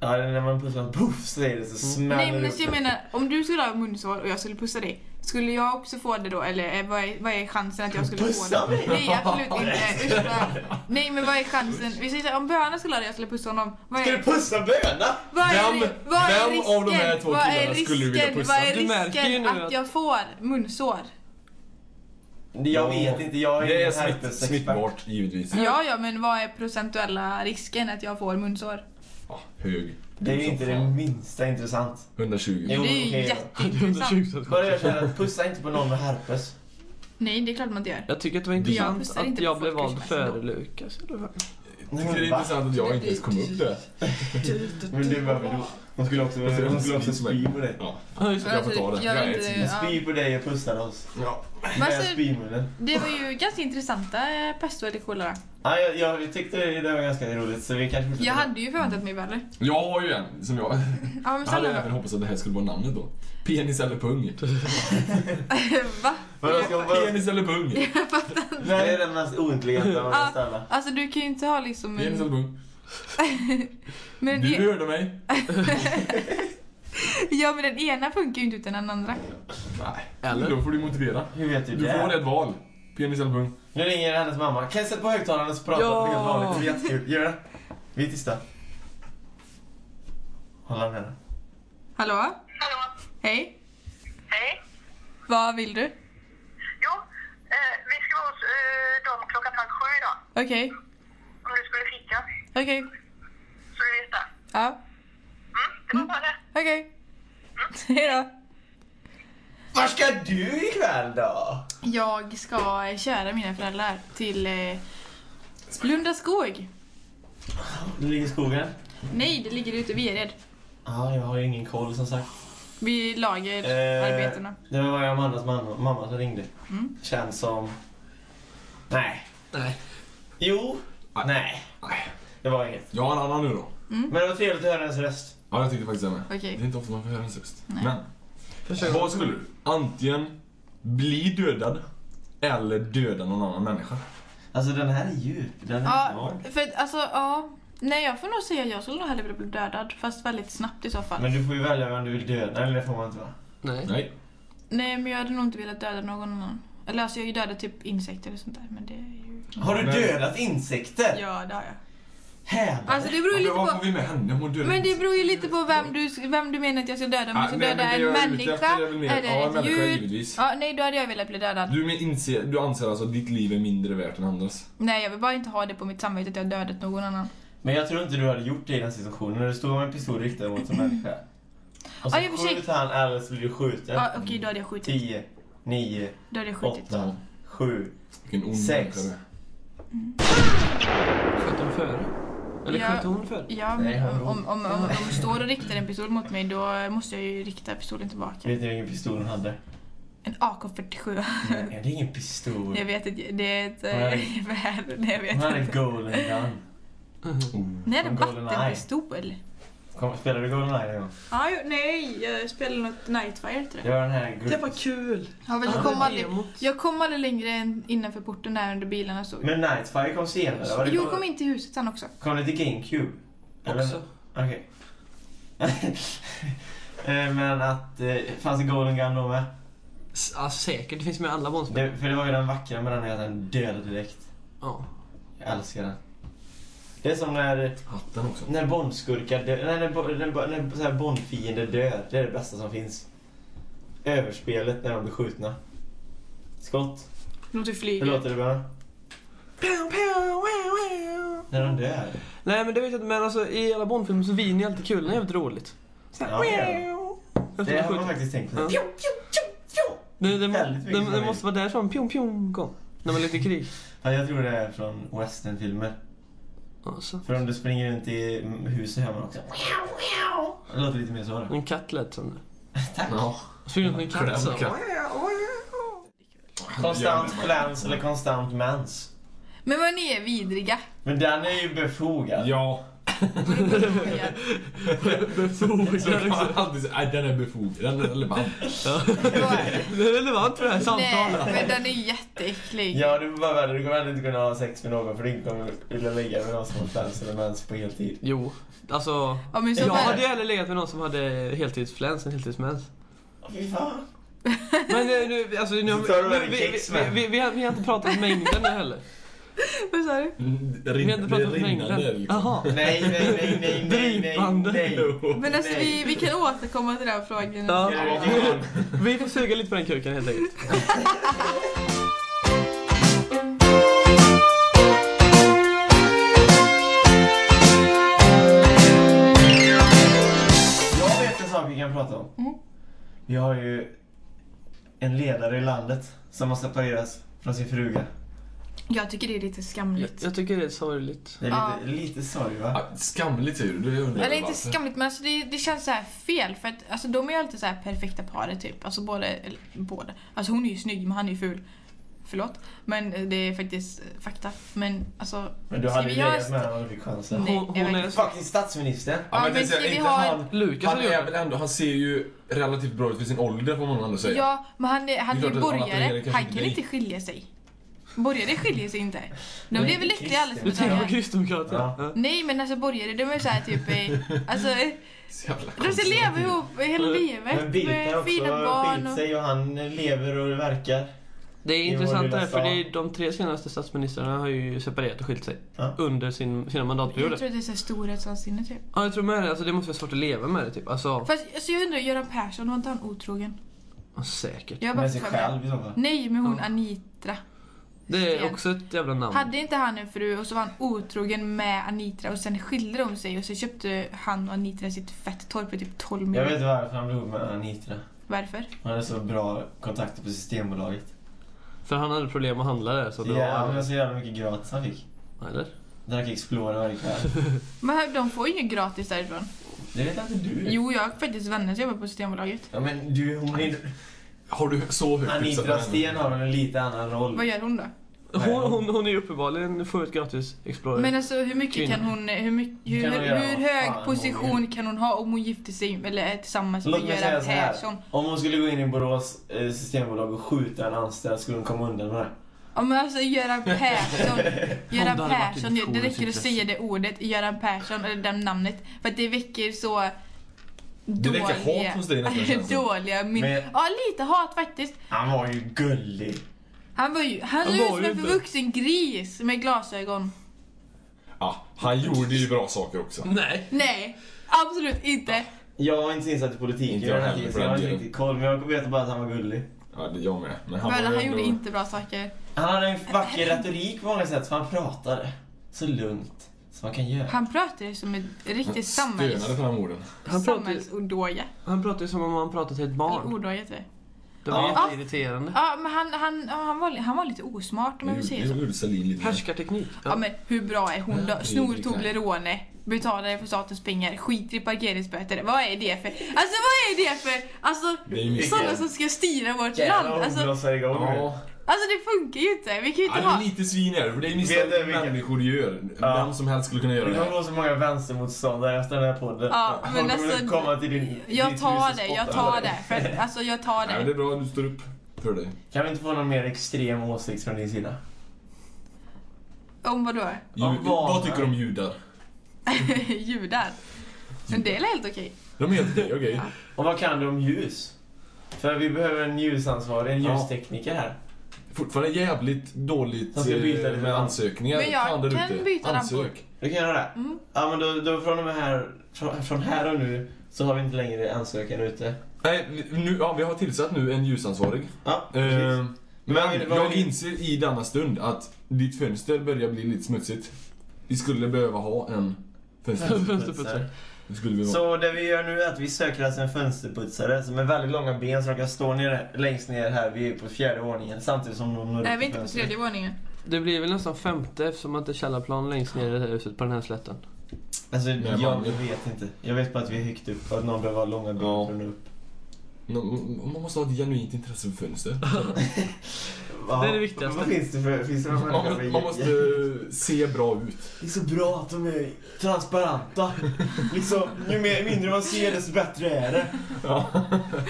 Ja, det är när man pussar poff säger det så smäller Nej men det alltså jag menar, om du skulle ha munsår och jag skulle pussa dig. Skulle jag också få det då? Eller vad är, vad är chansen att jag skulle få Pussa det? mig! Nej, absolut inte. Nej, men vad är chansen? Vi säger så här, om böna skulle ha det, jag skulle pussa honom. Vad Ska du är, pussa böna? vad är, Vem- vad är vem av de här två är killarna skulle du vilja pussa? Vad är risken att att- jag får munsår? Jag vet inte, jag är Det är smitt, smittbart, givetvis. Ja, ja, men vad är procentuella risken att jag får munsår? Ja, hög. Det är ju inte det minsta intressant. 120. Jo, Det är ju okej jätteintressant. Bara jag känner att pussa inte på någon med herpes. Nej, det är klart man inte gör. Jag tycker att det var intressant pussar att inte på jag blev folk vald före Lukas. Eller vad? Jag tycker det är intressant att jag inte ens kom upp där. Men du behöver då. Hon skulle också, hon skulle också spy på dig. Ja, det. jag får ta det. Jag Jag är inte. Spy på dig och pussar oss. Ja. Men alltså, det var ju ganska intressanta eh, pesto-lektioner. Ja, jag, jag tyckte det var ganska roligt så vi kanske. Jag hade ju förväntat mig värre. Jag har ju en som jag... Ja, men Jag hade även hoppats att det här skulle vara namnet då. Penis eller pung. Va? Vadå, ska man bara... Penis eller pung. Det här är den mest ointelligenta man kan ställa. Alltså du kan ju inte ha liksom Penis eller en... pung. Men Du den, hörde mig. ja men den ena funkar ju inte utan den andra. Nej. Eller? Då får du motivera. Hur vet du Du det? får ett val. Penis eller pung. Nu ringer hennes mamma. Kan jag sätta på högtalaren och så prata Ja. helt vanligt? Det blir jättekul. Gör det. Vi är tysta. Håll an henne. Hallå? Hallå, Hej? hej. Vad vill du? Jo, eh, vi ska vara hos eh, dem klockan halv sju idag. Okej. Om du skulle fika, Okej. så du vet det. Ja. Mm, det var bara det. Okej. Hejdå. Var ska du ikväll då? Jag ska köra mina föräldrar till eh, Lundaskog. Du ligger i skogen. Nej, det ligger ute vid Ered. Ja, jag har ju ingen koll som sagt. Vid lagerarbetena. det var Amandas mamma, mamma som ringde. Mm. Känns som... Nej. Nej. Jo. Nej. Nej. Det var inget. Jag har en annan nu då. Men det var trevligt att höra hennes röst. Ja, jag tyckte faktiskt det med. Okej. Det är inte ofta man får höra hennes röst. Nej. Men, vad skulle du? Antingen bli dödad eller döda någon annan människa. Alltså den här är djup. Den är Ja, svag. för alltså ja. Nej, jag får nog säga att jag skulle nog hellre vilja bli dödad. Fast väldigt snabbt i så fall. Men du får ju välja vem du vill döda, eller det får man inte va? Nej. Nej. Nej, men jag hade nog inte velat döda någon annan. Eller alltså jag har ju dödat typ insekter och sånt där. Men det är ju... Har du dödat insekter? Ja, det har jag. Hädare? Alltså det beror ju Men lite vad får på... vi med henne hon dödar Men det beror ju lite på vem du, vem du menar att jag ska döda. Om Ja, jag ska nej, döda men det en jag är ute människa efter är väl mer- eller ja, en ett människa, djur. givetvis. Ja, nej, då hade jag velat bli dödad. Du, med inse, du anser alltså att ditt liv är mindre värt än andras? Nej, jag vill bara inte ha det på mitt samvete att jag har dödat någon annan. Men jag tror inte du hade gjort det i den situationen när du stod med en pistol riktad mot en människa. Och så Ja, i och för sig. skjuter han eller så blir du skjuten. Ja, okej, då hade jag skjutit. 10, 9, Då hade jag skjutit. 8, 7. Vilken ond Sex. människa du är. Sköt hon före? Eller Ja. sköt hon före? Ja, Nej, om, om, om, om de står och riktar en pistol mot mig då måste jag ju rikta pistolen tillbaka. Vet du vilken pistol hon hade? En AK47. Nej, det är ingen pistol. Jag vet inte, det är ett gevär. Jag Hon hade inte. Golden Gun. Oh. Nej, det är en vattenpistol. Kom, spelade du Golden Eye en gång? Ja, ju- nej, jag spelade något Nightfire till Det det. var den här... Det var kul! Ja, men jag, Ja, kom aldrig, jag kom aldrig längre än innanför porten där under bilarna stod. Men Nightfire kom senare. Var det Jo, kom in till huset sen också. Kom det till GameCube? Eller? Också. Okej. Eh, Men att... Eh, fanns det Golden Gun då med? Ja, säkert. Det finns med alla Bondspel. Det, för det var ju den vackra med den att den dödade direkt. Ja. Jag älskar den. Det är som när, Hatten också. när Bondskurkar dör, nej, när, när, när så här Bondfiender dör. Det är det bästa som finns. Överspelet när de blir skjutna. Skott. Låter Hur flyga. låter det bara? När de dör. Nej men det vet jag inte, men alltså i alla Bondfilmer så vinner ju alltid kulorna jävligt roligt. Ja, det har man faktiskt tänkt på. Ja. Det, det, det, det, det måste vara därifrån pjong pjong kom. När man är lite i krig. Ja, jag tror det är från westernfilmer. Alltså. För om du springer runt i huset hör man också. Det låter lite mer så. En katt lät som det. Ja. Springer runt med en katt så. Konstant flans eller konstant mens. Men vad ni är vidriga. Men den är ju befogad. Ja. Så man alltid säga, nej den är befogad, den är relevant. Det är relevant för det här Nej, samtalet. men den är jätteäcklig. Ja, du bara värre. Du kommer ändå inte kunna ha sex med någon för du inte kommer vilja ligga med någon som har flans eller mens på heltid. Jo, alltså. Ja, men så Jag hade ju hellre legat med någon som hade heltidsfläns än heltidsmens. Åh, fy fan. Men eh, nu, alltså, nu, Så nu, vi, vi, vi, vi, har, vi har inte pratat mängden nu heller. Vad sa du? Det Vi har inte pratat rinnande, mängden. liksom. Jaha. Nej, nej, nej, nej, nej, nej, Drypande. nej. Men alltså Nej. vi, vi kan återkomma till den frågan. Ja. Vi får suga lite på den kuken helt enkelt. Jag vet en sak vi kan prata om. Mm. Vi har ju en ledare i landet som har separerats från sin fruga. Jag tycker det är lite Jag, skamligt. jag tycker det är sorgligt. Det är Ja. lite, lite sorg va? Ja, Skamligt säger du, det undrar Eller jag inte varför. skamligt men alltså det, det känns så här fel för att alltså de är ju alltid så här perfekta paret typ. Alltså både, eller båda. Alltså hon är ju snygg men han är ju ful. Förlåt. Men det är faktiskt eh, fakta. Men alltså. Men du hade ju göra legat med honom om du fick chansen. Nej, Hon, hon jag är... vet Fucking statsminister. Ja, men det ska vi inte ha han, Lukas han är gjort väl ändå, han ser ju relativt bra ut för sin ålder får man ändå säga. Ja, men han är, han Det är är klart att alla attraherar borgare. kanske Han inte kan dig. inte skilja sig. Borgare skiljer sig inte. De Nej, lever lyckliga alldeles Du för tänker på kristdemokrater? Ja. Nej men alltså borgare, de är såhär typ, eh, alltså eh, Så jävla de ska leva ihop hela Men livet Bildt har med också fina barn skilt och... sig och han lever och verkar. Det är intressant lilla där, för det är, de tre senaste statsministrarna har ju separerat och skilt sig. Ja. Under sin, sina Jag mandatperioder. tror att det är så här storhetsvansinne typ. Ja, jag tror med det. Alltså, det måste vara svårt att leva med det, typ. Alltså, Fast alltså, jag undrar, Göran Persson, var inte han otrogen? ja, säkert. Jag har bara Med sig för mig- själv i så fall. Nej, med hon Ja. Anitra. Det är också ett jävla namn. Hade inte han en fru och så var han otrogen med Anitra och sen skilde de sig och så köpte han och Anitra sitt fett torp för typ 12 Jag miljoner. vet varför han blev med Anitra. Varför? Han hade så bra kontakter på Systembolaget. För han hade problem att handla där, så det jävla, var... så jävla mycket gratis han fick. Eller? Drack Explorer varje kväll. Men de får ju inget gratis därifrån. Det vet inte du. Jo, jag har faktiskt vänner som jobbar på Systembolaget. Ja men du, hon är... Har du så högt Anitra Sten har en lite annan roll. Vad gör hon då? Hon, hon, hon är ju uppenbarligen får ett gratis Explorer. Men alltså hur mycket Kvinna. kan hon, hur, mycket, hur, Kan hon göra hur vad hög fan hon position kan hon ha om hon gifter sig eller är tillsammans Låt med mig Göran säga så här. Persson? Om hon skulle gå in i Borås eh, systembolag och skjuta en anställd skulle hon komma undan med det. Ja men alltså Göran Persson, Göran det hade varit Persson, ett det räcker att säga det ordet, Göran Persson, eller det namnet. För att det väcker så Det väcker hat hos dig nästan, känns det som. dåliga min... Men- Ja lite hat faktiskt. Han var ju gullig. Han var ju, han Han såg ut var som ju en inte- förvuxen gris med glasögon. Ja, han gjorde ju bra saker också. Nej. Nej, absolut inte. Jag var inte så insatt i politiken Inte jag den här heller, tiden, för så jag har inte delen. riktigt koll. Men jag vet bara att han var gullig. Ja, det jag med. Men han Men var han ju gjorde ändå... inte bra saker. Han hade en vacker retorik på många sätt, för han pratade så lugnt som man kan göra. Han pratade som en riktig Han samhälls... stönade fram orden. Han pratar, ju- Samhällsodåja. han pratar ju som om han pratar till ett Eller barn. odåja heter det. Det var Ja. jätteirriterande. Ja, men han, han, ja, han, var, han var lite osmart om jag vill säga Det så. gjorde Salin lite. Härskarteknik. Ja Ja. men hur bra är hon då? Snor riktigt. Toblerone, betalar för statens pengar, skiter i parkeringsböter. Vad är det för? Alltså vad är det för? Alltså Det är ju mycket. sådana som ska styra vårt land. Alltså, igång. Ja, alltså det funkar ju inte. Vi kan ju inte ja, det ha... är lite svin är det, för det är misstag Vet du vilka- människor gör. Ja. Vem som helst skulle kunna göra Det det kommer gå så många vänstermotståndare efter den här podden. Ja, Han men kommer alltså, komma till din, Jag ditt tar hus och det, jag spotta tar på dig. det. För, att- alltså jag tar Nej, det det. är bra att du står upp för dig. Kan vi inte få någon mer extrem åsikt från din sida? Om vadå? Ju, Om vad? vad tycker du om judar? Judar. Men det är helt okej? De är helt okej, okej. Och vad kan du om ljus? För vi behöver en ljusansvarig, en Ja. ljustekniker här. Fortfarande jävligt dåligt eh, lite med ansökningar. Men jag Fan, kan ute. byta Ansök. Du kan göra det? Mm. Ja men då, då från och med här, från, från här och nu så har vi inte längre ansökan ute. Nej, nu, ja, vi har tillsatt nu en ljusansvarig. Ja, Eh, precis. men Vad jag inser i denna stund att ditt fönster börjar bli lite smutsigt. Vi skulle behöva ha en fönster. Fönsterputsare. Det. Så det vi gör nu är att vi söker alltså en fönsterputsare som är väldigt långa ben så de kan stå ner, längst ner här, vi är på fjärde våningen samtidigt som de når Är upp vi till inte på tredje våningen? Det blir väl nästan femte eftersom att det är källarplan längst ner i det här huset på den här slätten. Alltså Nej, jag man- vet inte. Jag vet bara att vi är högt upp och att någon behöver ha långa ben Ja. för att nå upp. Man måste ha ett genuint intresse för fönster. Det är det viktigaste. Vad finns det för... Finns det Man, med- man måste se bra ut. Det är så bra att de är transparenta. liksom, ju mer, mindre man ser desto bättre är det. Ja.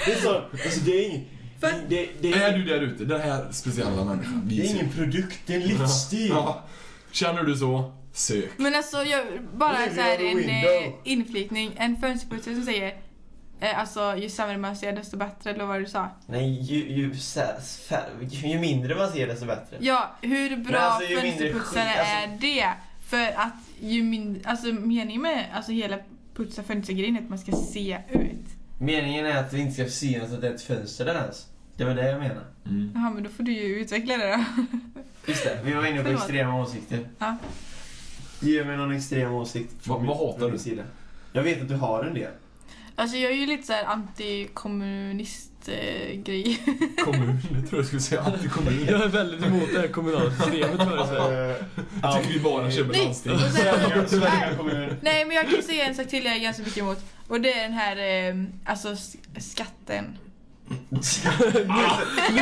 Det är så, alltså det är ingen... Det, det, det, Är är, du där ute, den här speciella människan. det är ingen produkt, det är en livsstil. Ja. Känner du så, sök. Men alltså, jag, bara så här en window. eh, inflikning. En fönsterputsare som säger Eh, alltså, ju sämre man ser desto bättre, eller vad var det du sa? Nej, ju, ju, fär- ju mindre man ser desto bättre. Ja, hur bra alltså, ju fönsterputsare alltså- är det? För att ju mindre, alltså meningen med alltså, hela putsa fönstergrejen är att man ska se ut. Meningen är att det inte ska synas att det är ett fönster där ens. Det var det jag menade. Mm. Jaha, men då får du ju utveckla det då. Just det, vi var inne på Förlåt. extrema åsikter. Ja. Ge mig någon extrem åsikt. Vad- vad hatar du? Sida. Jag vet att du har en del. Alltså jag är ju lite såhär antikommunist-grej. Kommun, det tror jag skulle säga. Antikommun. Jag är väldigt emot det här kommunala systemet för det. Eh, Tycker vi bara kör med Nej. landsting. Sverige- Sverige. Nej men jag kan säga en sak till jag är ganska mycket emot. Och det är den här, eh, alltså skatten. Ni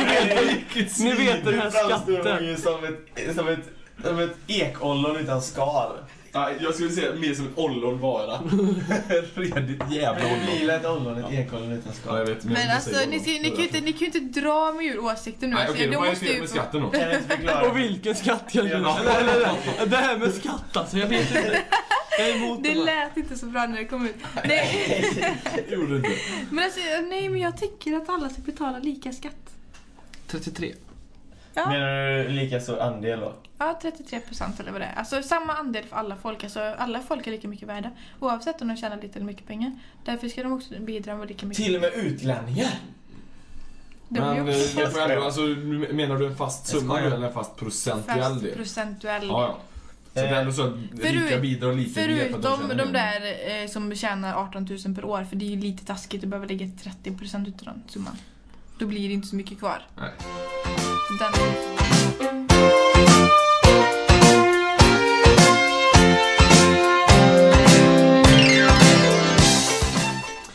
vet, ni vet den här skatten. som ett, som ett, som ett ekollon utan skal. Nej, jag skulle säga mer som ett ollon bara. Redigt jävla ollon. ett ollon, ett ekollon utan Ja, jag skal. vet. Men jag alltså ni, ska, ni, kan ju inte, ni kan ju inte dra mig ur åsikten nu. Nej, alltså, okej, då måste ju med skatten då? Och vilken skatt jag. Ja. Eller, det här med skatt alltså, jag vet inte. Jag är emot Det det. lät inte så bra när det kom ut. Nej, Gjorde det inte. men alltså, nej men jag tycker att alla ska betala lika skatt. 33. Ja, Menar du lika stor andel då? ja 33 procent eller vad det är. Alltså samma andel för alla folk. Alltså alla folk är lika mycket värda. Oavsett om de tjänar lite eller mycket pengar. Därför ska de också bidra med lika mycket. Till och med utlänningar? De Men jag får ändå, alltså, menar du en fast summa eller en fast procentuell fast del? procentuell. Ja, ja. Så det är ändå så att rika bidrar lite mer för att Förutom tjänar de mer. där eh, som tjänar 18 000 per år, för det är ju lite taskigt att behöva lägga 30 procent utav den summan. Då blir det inte så mycket kvar. Nej. Den,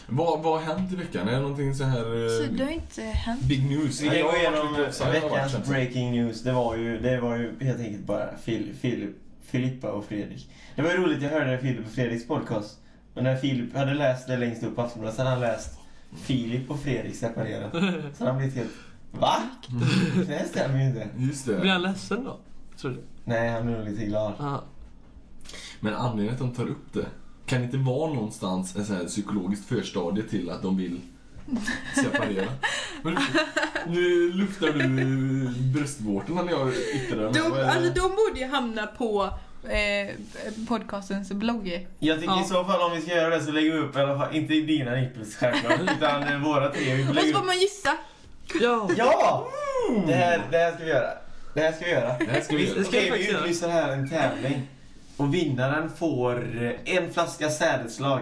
Vad, vad har hänt i veckan? Är det någonting så här... så eh, det har inte hänt. Big news? Vi kan jag gå igenom varit, veckans breaking news. Det var ju, det var ju helt enkelt bara Fil, Filip, Filippa och Fredrik. Det var ju roligt, jag hörde Filip och Fredriks podcast. Men när Filip hade läst det längst upp på Aftonbladet så hade han läst Filip och Fredrik separerat. Så han blivit helt... Va? Det stämmer ju inte. Just Blir det. han ledsen då? Tror du? Nej, han är nog lite glad. Aha. Men anledningen att de tar upp det kan det inte vara någonstans en sån här psykologiskt förstadie till att de vill separera. Men nu luktar du bröstvårtorna när jag yttrar dem. De, alltså, de borde ju hamna på eh, podcastens blogg. Jag tycker Ja. i så fall om vi ska göra det så lägger vi upp i alla fall, inte dina nipples självklart, utan våra tre. Vi Och så får man gissa. Ja! Ja! Det här, det här ska vi göra. Det här ska vi göra. Det här ska vi Det göra. ska vi utlyser här en tävling. Och vinnaren får eh, en flaska sädeslag.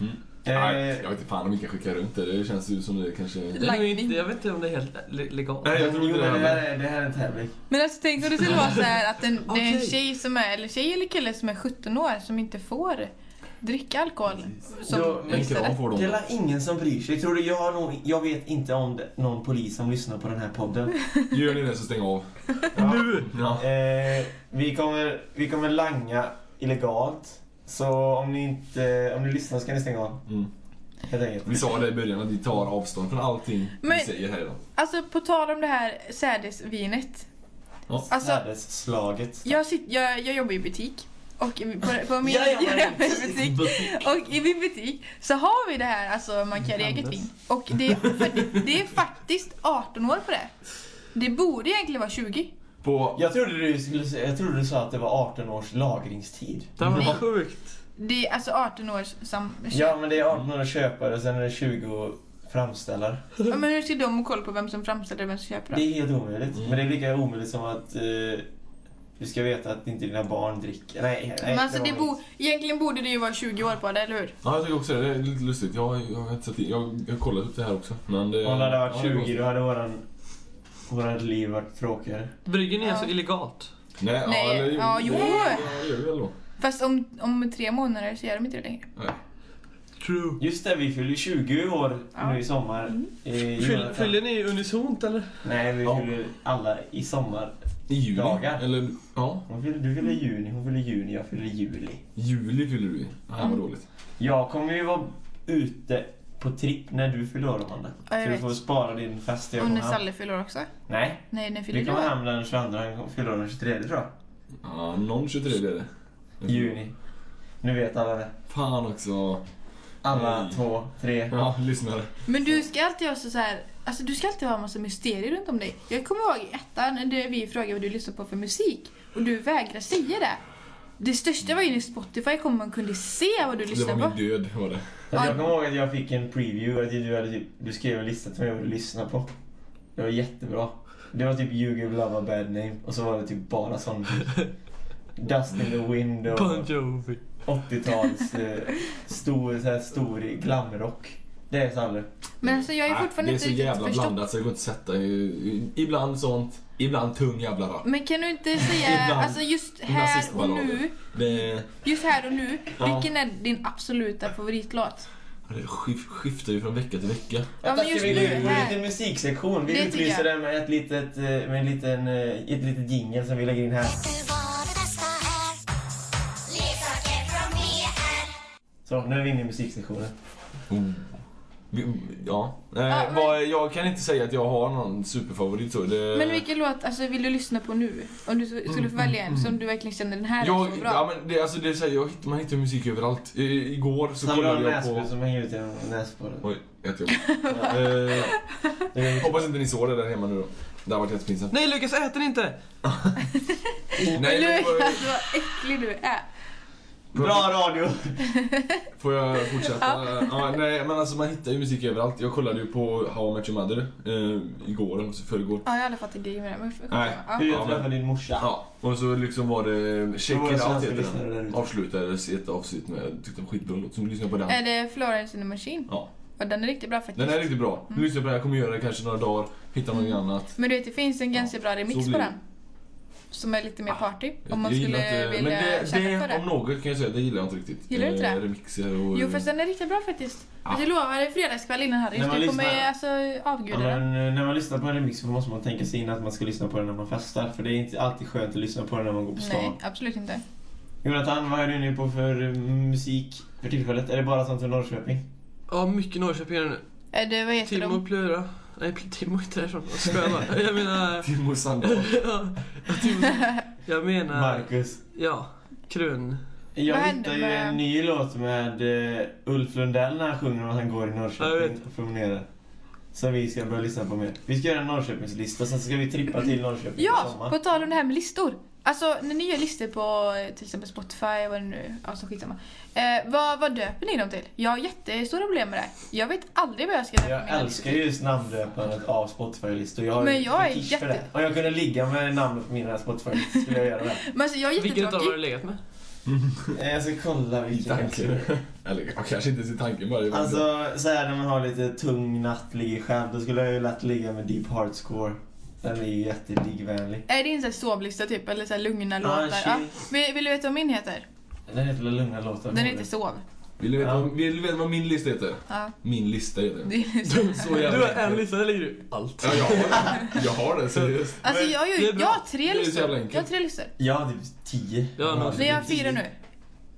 Mm. Eh, Nej, jag vet inte fan om vi kan skicka runt det. Det känns ju som det kanske... Det Lightning. inte, jag vet inte om det är helt le- legalt. Nej, jag tror jo, inte det det här, är, det här är en tävling. Men alltså tänk om det skulle vara så här att en, det är en tjej som är, eller tjej eller kille som är 17 år som inte får dricka alkohol. Som Då- det. är väl ingen som bryr sig. Tror du, jag, har nog, jag vet inte om det, någon polis som lyssnar på den här podden. Gör ni det så stäng av. Nu! Ja. Eh, vi, kommer, vi kommer langa illegalt. Så om ni inte om ni lyssnar så kan ni stänga av. Mm. Vi sa det i början att vi tar avstånd från allting Men- vi säger här idag. Alltså på tal om det här sädesvinet. Ja. Alltså, Sädesslaget. jag, sitter, jag, jag jobbar i butik. Och på, på min, Jag jobbar i i butik. Och i min butik så har vi det här, alltså man kan eget vin. Och det, det, det är faktiskt 18 år på det. Det borde egentligen vara 20. På... Jag trodde, du skulle, jag trodde du sa att det var 18 års lagringstid. Det var Nej. sjukt. Det är alltså 18 års sam... Ja, men det är 18 år att köpa det och sen är det 20 år framställare. Ja, men hur ska de ha koll på vem som framställer och vem som köper Det det? är helt omöjligt. Mm. Men det är lika omöjligt som att eh, du ska veta att inte dina barn dricker. Nej, nej. Men alltså det det bo, egentligen borde det ju vara 20 år på det, eller hur? Ja, jag tycker också det. Det är lite lustigt. Jag, jag har inte sett in. Jag, jag har kollat upp det här också. Men det, Om det hade varit ja, det 20 går- då hade våran, vårat liv varit tråkigare. Brygger ni Ja. alltså illegalt? Nej, ja, Nej, eller, ja, jo. Ja, det gör vi väl då. Fast om, om tre månader så gör de inte det längre. Nej. True. Just det, vi fyller 20 år Ja. nu i sommar. Mm. Fyll, Jonathan. fyller ni unisont eller? Nej, vi Ja. fyller alla i sommar. I juli. Dagar. Eller, ja. Hon fyller, du fyller i juni, hon fyller i juni, jag fyller i juli. Juli fyller du i. Ja, Mm. vad dåligt. Jag kommer ju vara ute på tripp när du fyller år, Amanda. Ja, jag så du vet. får spara din fest till jag Och när. Salle fyller år också. Nej, Nej, när fyller vi du kommer hem den 22, han fyller år den 23 tror jag. Ja, någon 23 är det. Juni. Nu vet alla det. Fan också. Alla Nej. två, tre. Ja, lyssnare. Men du ska alltid ha så så här, alltså du ska alltid ha en massa mysterier runt om dig. Jag kommer ihåg i ettan när vi frågade vad du lyssnar på för musik och du vägrar säga det. Det största var ju när Spotify kom och man kunde se vad du Det lyssnar var på. min död, var det. Alltså, jag kommer ihåg att jag fick en preview, att du, hade typ, du skrev en lista till mig vad du lyssnade på. Det var jättebra. Det var typ You Give Love a Bad Name och så var det typ bara sån. Dust in the Wind och Bon Jovi. 80-tals eh, stor, så här, stor glamrock. Det är Salle. Men alltså jag är fortfarande det är inte så riktigt jävla förstått. blandat så det går inte att sätta. Ibland sånt, ibland tung jävla rap. Men kan du inte säga, Ibland alltså just här och nazistballader. nu, Det, just här och nu, Ja. vilken är din absoluta favoritlåt? det skif, skiftar ju från vecka till vecka. Ja, men just vi nu, gå in på en här. liten musiksektion? Vi Det tycker utlyser jag. den med ett litet, eh, med en liten, eh, ett litet jingle som vi lägger in här. Du vad det Så, nu är vi inne i musiksektionen. Vi- Ja. Eh, Ja, men- vad, jag kan inte säga att jag har någon superfavorit så. Det, Men vilken låt alltså, vill du lyssna på nu? Om du skulle få välja en som du verkligen känner den här är jag, så bra. ja, men det, alltså, det är så här, jag man hittar musik överallt. I, igår så en kollade jag nässpray på... som hänger ut genom näsborren. Oj, jättejobbigt. eh, är- hoppas inte ni såg det där hemma nu då. Det har varit jättepinsamt. Nej Lukas, ät den inte! Nej, men Lukas, vad äcklig du är. Bra radio! får jag fortsätta? Ja. nej, men alltså man hittar ju musik överallt. Jag kollade ju på How I Met Your Mother eh, igår, eller förrgår. Ja, jag aldrig fått grej med det. Men Nej. ja. Hur Ja, jag träffade din morsa. Ja, och så liksom var det Shake It Out heter den. Avslutades i ett avsnitt med, jag tyckte det var skitbra låt, så nu lyssnar jag på den. Är det Florence in the Machine? Ja, Och den är riktigt bra faktiskt. den är riktigt bra. Nu lyssnar jag på den, jag kommer göra det kanske några dagar, hitta något annat. Men du vet, det finns en ganska bra remix på den. Som är lite mer party. Jag- Om man skulle inte- vilja Men det, köra på det, det. om något kan jag säga, det gillar jag inte riktigt. Gillar du inte Eh, det? Remixer och... Jo, fast den är riktigt bra faktiskt. Ja. Alltså, jag lovar, fredagskväll innan Harry. När man Du kommer alltså avguda Ja, den. men, eh, när man lyssnar på en remix så måste man tänka sig in att man ska lyssna på den när man festar. För det är inte alltid skönt att lyssna på den när man går på stan. Nej, absolut inte. Jonathan, vad är du inne på för eh, musik för tillfället? Är det bara sånt för Norrköping? Ja, mycket Norrköping är det nu. Är det, vad heter Timo de? Plura. Nej, Timo är inte därifrån. Jag skojar bara. Jag menar... Timo Sandahl. ja, Timo. Jag menar... Marcus. Ja, Krön. Jag Vad hittade ju en ny låt med eh, Ulf Lundell när han sjunger om att han går i Norrköping och promenerar. Som vi ska börja lyssna på mer. Vi ska göra en Norrköpingslista, sen ska vi trippa till Norrköping Ja, på tal om det här med listor. Alltså, när ni gör listor på eh, till exempel Spotify, vad det nu ja, så skitsamma. Eh, vad, vad döper ni dem till? Jag har jättestora problem med det. Jag vet aldrig vad jag ska döpa Jag mina listor älskar till. ju just namndöpandet av Spotify-listor. Jag har Men jag är fetisch för jätte- det. Om jag kunde ligga med namnet på mina Spotify-listor skulle jag göra det. Men alltså, jag är Vilken av dem har du jättetråkig. legat med? Eh, Jag ska kolla I vilken jag tanken. Eller kanske inte i tanken bara. Alltså, så här när man har lite tung natt, ligger själv, då skulle jag ju lätt ligga med Deep Heart Score. Den är ju jätteliggvänlig. Är det en sån här sovlista typ, eller så här lugna Ja, låtar? Ja. Vill, vill du veta vad min heter? Den heter väl Lugna låtar? Den heter Sov. Vill du veta, Ja. vad- vill du veta vad min lista heter? Ja. Min lista heter den. Det är så. Så jävla Du har en lista, där ligger du allt. Ja, jag har det. Jag har det, seriöst. Alltså jag, har ju, jag har tre Det är så listor. Jag har tre listor. Jag har typ tio. Ja, Nej, jag har fyra nu.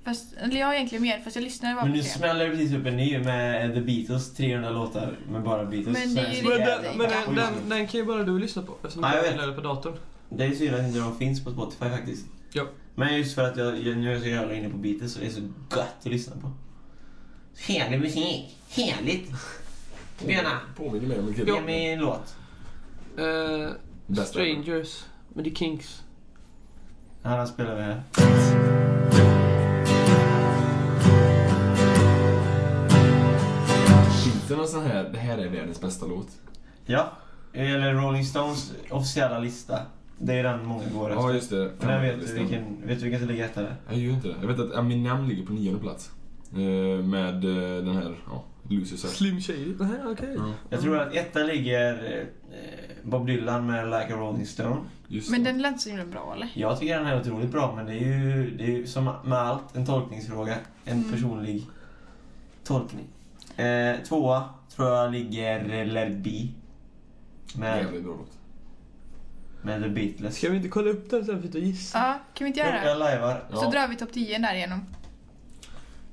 Fast, eller jag har egentligen mer, fast jag lyssnade bara Men på nu tre. smäller det precis upp en ny med The Beatles, 300 låtar med bara Beatles. Men det är ju Men den, men den, den, den kan ju bara du lyssna på eftersom Ja, du jag vet. gilla det på datorn. Det är synd att inte de finns på Spotify faktiskt. Ja. Men just för att jag, jag nu är så jävla inne på Beatles så är det så gött att lyssna på. Härlig musik. Härligt. Björna, Påminner mig om en kille. ge mig en låt. Uh, Bästa. Strangers med The Kinks. Ja, den spelar vi här. Det någon sån här, det här är världens bästa låt? Ja, eller Rolling Stones officiella lista. Det är den många går efter. Ja, just det. Men den vet du, vilken, vet du vilken som ligger etta där? Jag gör inte det. Jag vet att Eminem ligger på nionde plats. Eh, med eh, den här, ja, Lucy. Slim Shady. Nej, okej. Ja, Jag tror att etta ligger eh, Bob Dylan med Like a Rolling Stone. just Men den lät inte så himla bra eller? Jag tycker den är otroligt bra, men det är ju, det är ju som med allt en tolkningsfråga. En Mm. personlig tolkning. Eh, tvåa tror jag ligger Let It Be. Med, Jävligt bra låt. med The Beatles. Ska vi inte kolla upp den sen för att gissa? Ja, kan vi inte göra det? jag lajvar. Ja. Så drar vi topp 10 därigenom.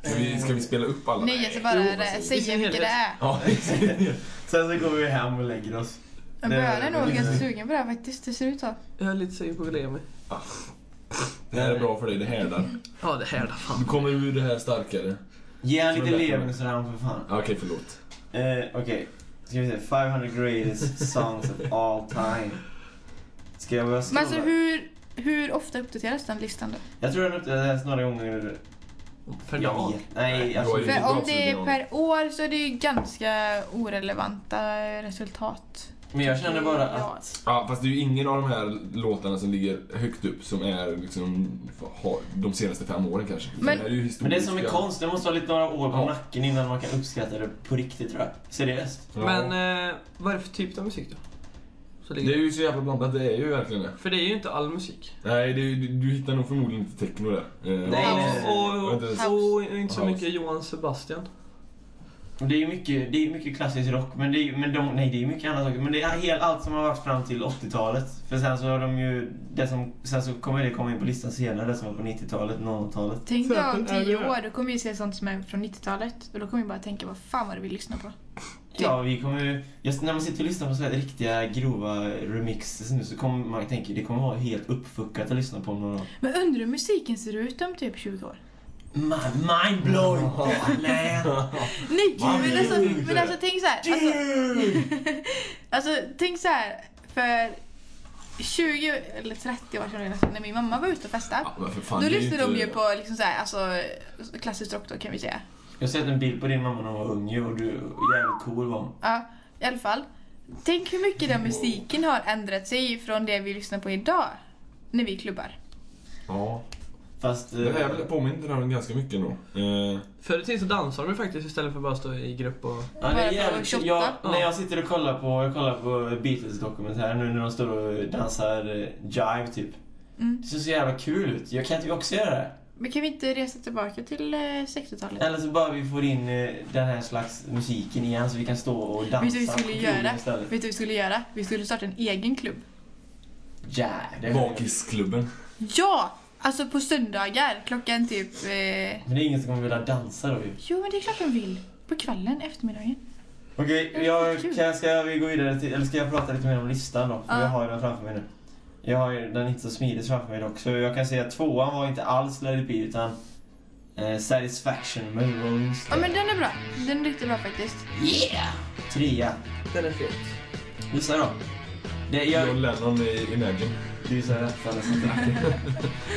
Ska vi, ska vi spela upp alla? Nej, jag ska bara Jo, alltså, säga vilka det är. Ja, Sen så går vi hem och lägger oss. Jag Det- börjar nog ganska sugen på det här faktiskt. Det ser ut så. Jag är lite sugen på att lägga mig. det här är bra för dig, det härdar. Ja, det här då Du fan. kommer ur det här starkare. Ge han lite levnadsram för fan. Ja, Okej, förlåt. Eh, Okej, ska vi se. 500 greatest songs of all time. Ska jag börja Men alltså hur, hur ofta uppdateras den listan då? Jag tror den uppdateras några gånger. För Jag dag. Nej, alltså. För om det är per år så är det ju ganska orelevanta resultat. Men jag känner bara att... Ja, fast det är ju ingen av de här låtarna som ligger högt upp som är liksom har, de senaste fem åren kanske. Men- det är ju Men det är som med konst, det måste ha lite några år på Ja. nacken innan man kan uppskatta det på riktigt tror jag. Seriöst. Ja. Men eh, vad är det för typ av musik då? Det är ju så jävla blandat, det är ju verkligen det. För det är ju inte all musik. Nej, det är, du, du hittar nog förmodligen inte techno där. Eh, Nej. Och, och, och, och inte så mycket Johan Sebastian. Och Det är ju mycket, det är mycket klassisk rock, men det är, men de, nej, det är ju mycket annat saker. Men det är helt allt som har varit fram till 80-talet. För sen så har de ju, det som, sen så kommer det komma in på listan senare, det som var på 90-talet, 00-talet. Tänk då om tio år, då kommer vi se sånt som är från 90-talet. Och då kommer vi bara tänka, vad fan var det vi lyssnade på? Ja, vi kommer ju, just när man sitter och lyssnar på så här riktiga grova remixes nu så kommer man tänka, det kommer vara helt uppfuckat att lyssna på om några år. Men undrar hur musiken ser ut om typ 20 år? Ma- Mind blowing! Nej. Man men alltså, men alltså tänk så här. Alltså, alltså tänk så här. För 20 eller 30 år sedan när min mamma var ute och festade. Ja, men för fan, Då det är lyssnade de inte- ju på liksom så här, alltså, klassiskt rock då kan vi säga. Jag har sett en bild på din mamma när hon var ung ju, och du jävligt cool var hon. Ja, i alla fall. Tänk hur mycket den musiken har ändrat sig från det vi lyssnar på idag. När vi klubbar. Ja, Fast... det eh, här påminner den ganska mycket nog. Eh, Förr i tiden så dansade de faktiskt istället för bara att stå i grupp och... Ja, det är Bara jävligt, jag, Ja. när jag sitter och kollar på, jag kollar på Beatles dokumentär nu när de står och dansar eh, jive typ. Mm. Det ser så jävla kul ut. Jag kan inte vi också göra det? Men kan vi inte resa tillbaka till eh, 60-talet? Eller så bara vi får in eh, den här slags musiken igen så vi kan stå och dansa Vet du vad vi skulle göra? istället. Vet du vi skulle göra? Vi skulle starta en egen klubb. Ja, det Bakisklubben. Ja! Alltså på söndagar klockan typ... Eh... Men det är ingen som kommer vilja dansa då ju. Jo men det är klart de vill. På kvällen, eftermiddagen. Okej, jag, kan, ska vi gå vidare till, eller ska jag prata lite mer om listan då? För Ja. jag har ju den framför mig nu. Jag har ju den inte så smidigt framför mig dock. Så jag kan säga att tvåan var inte alls Let it be utan eh, Satisfaction med Rolling Ja men den är bra. Den är riktigt bra faktiskt. Trea. Den är fet. Gissa då. Det, jag, John Lennon i Imagine. Du gissar rätt Alice.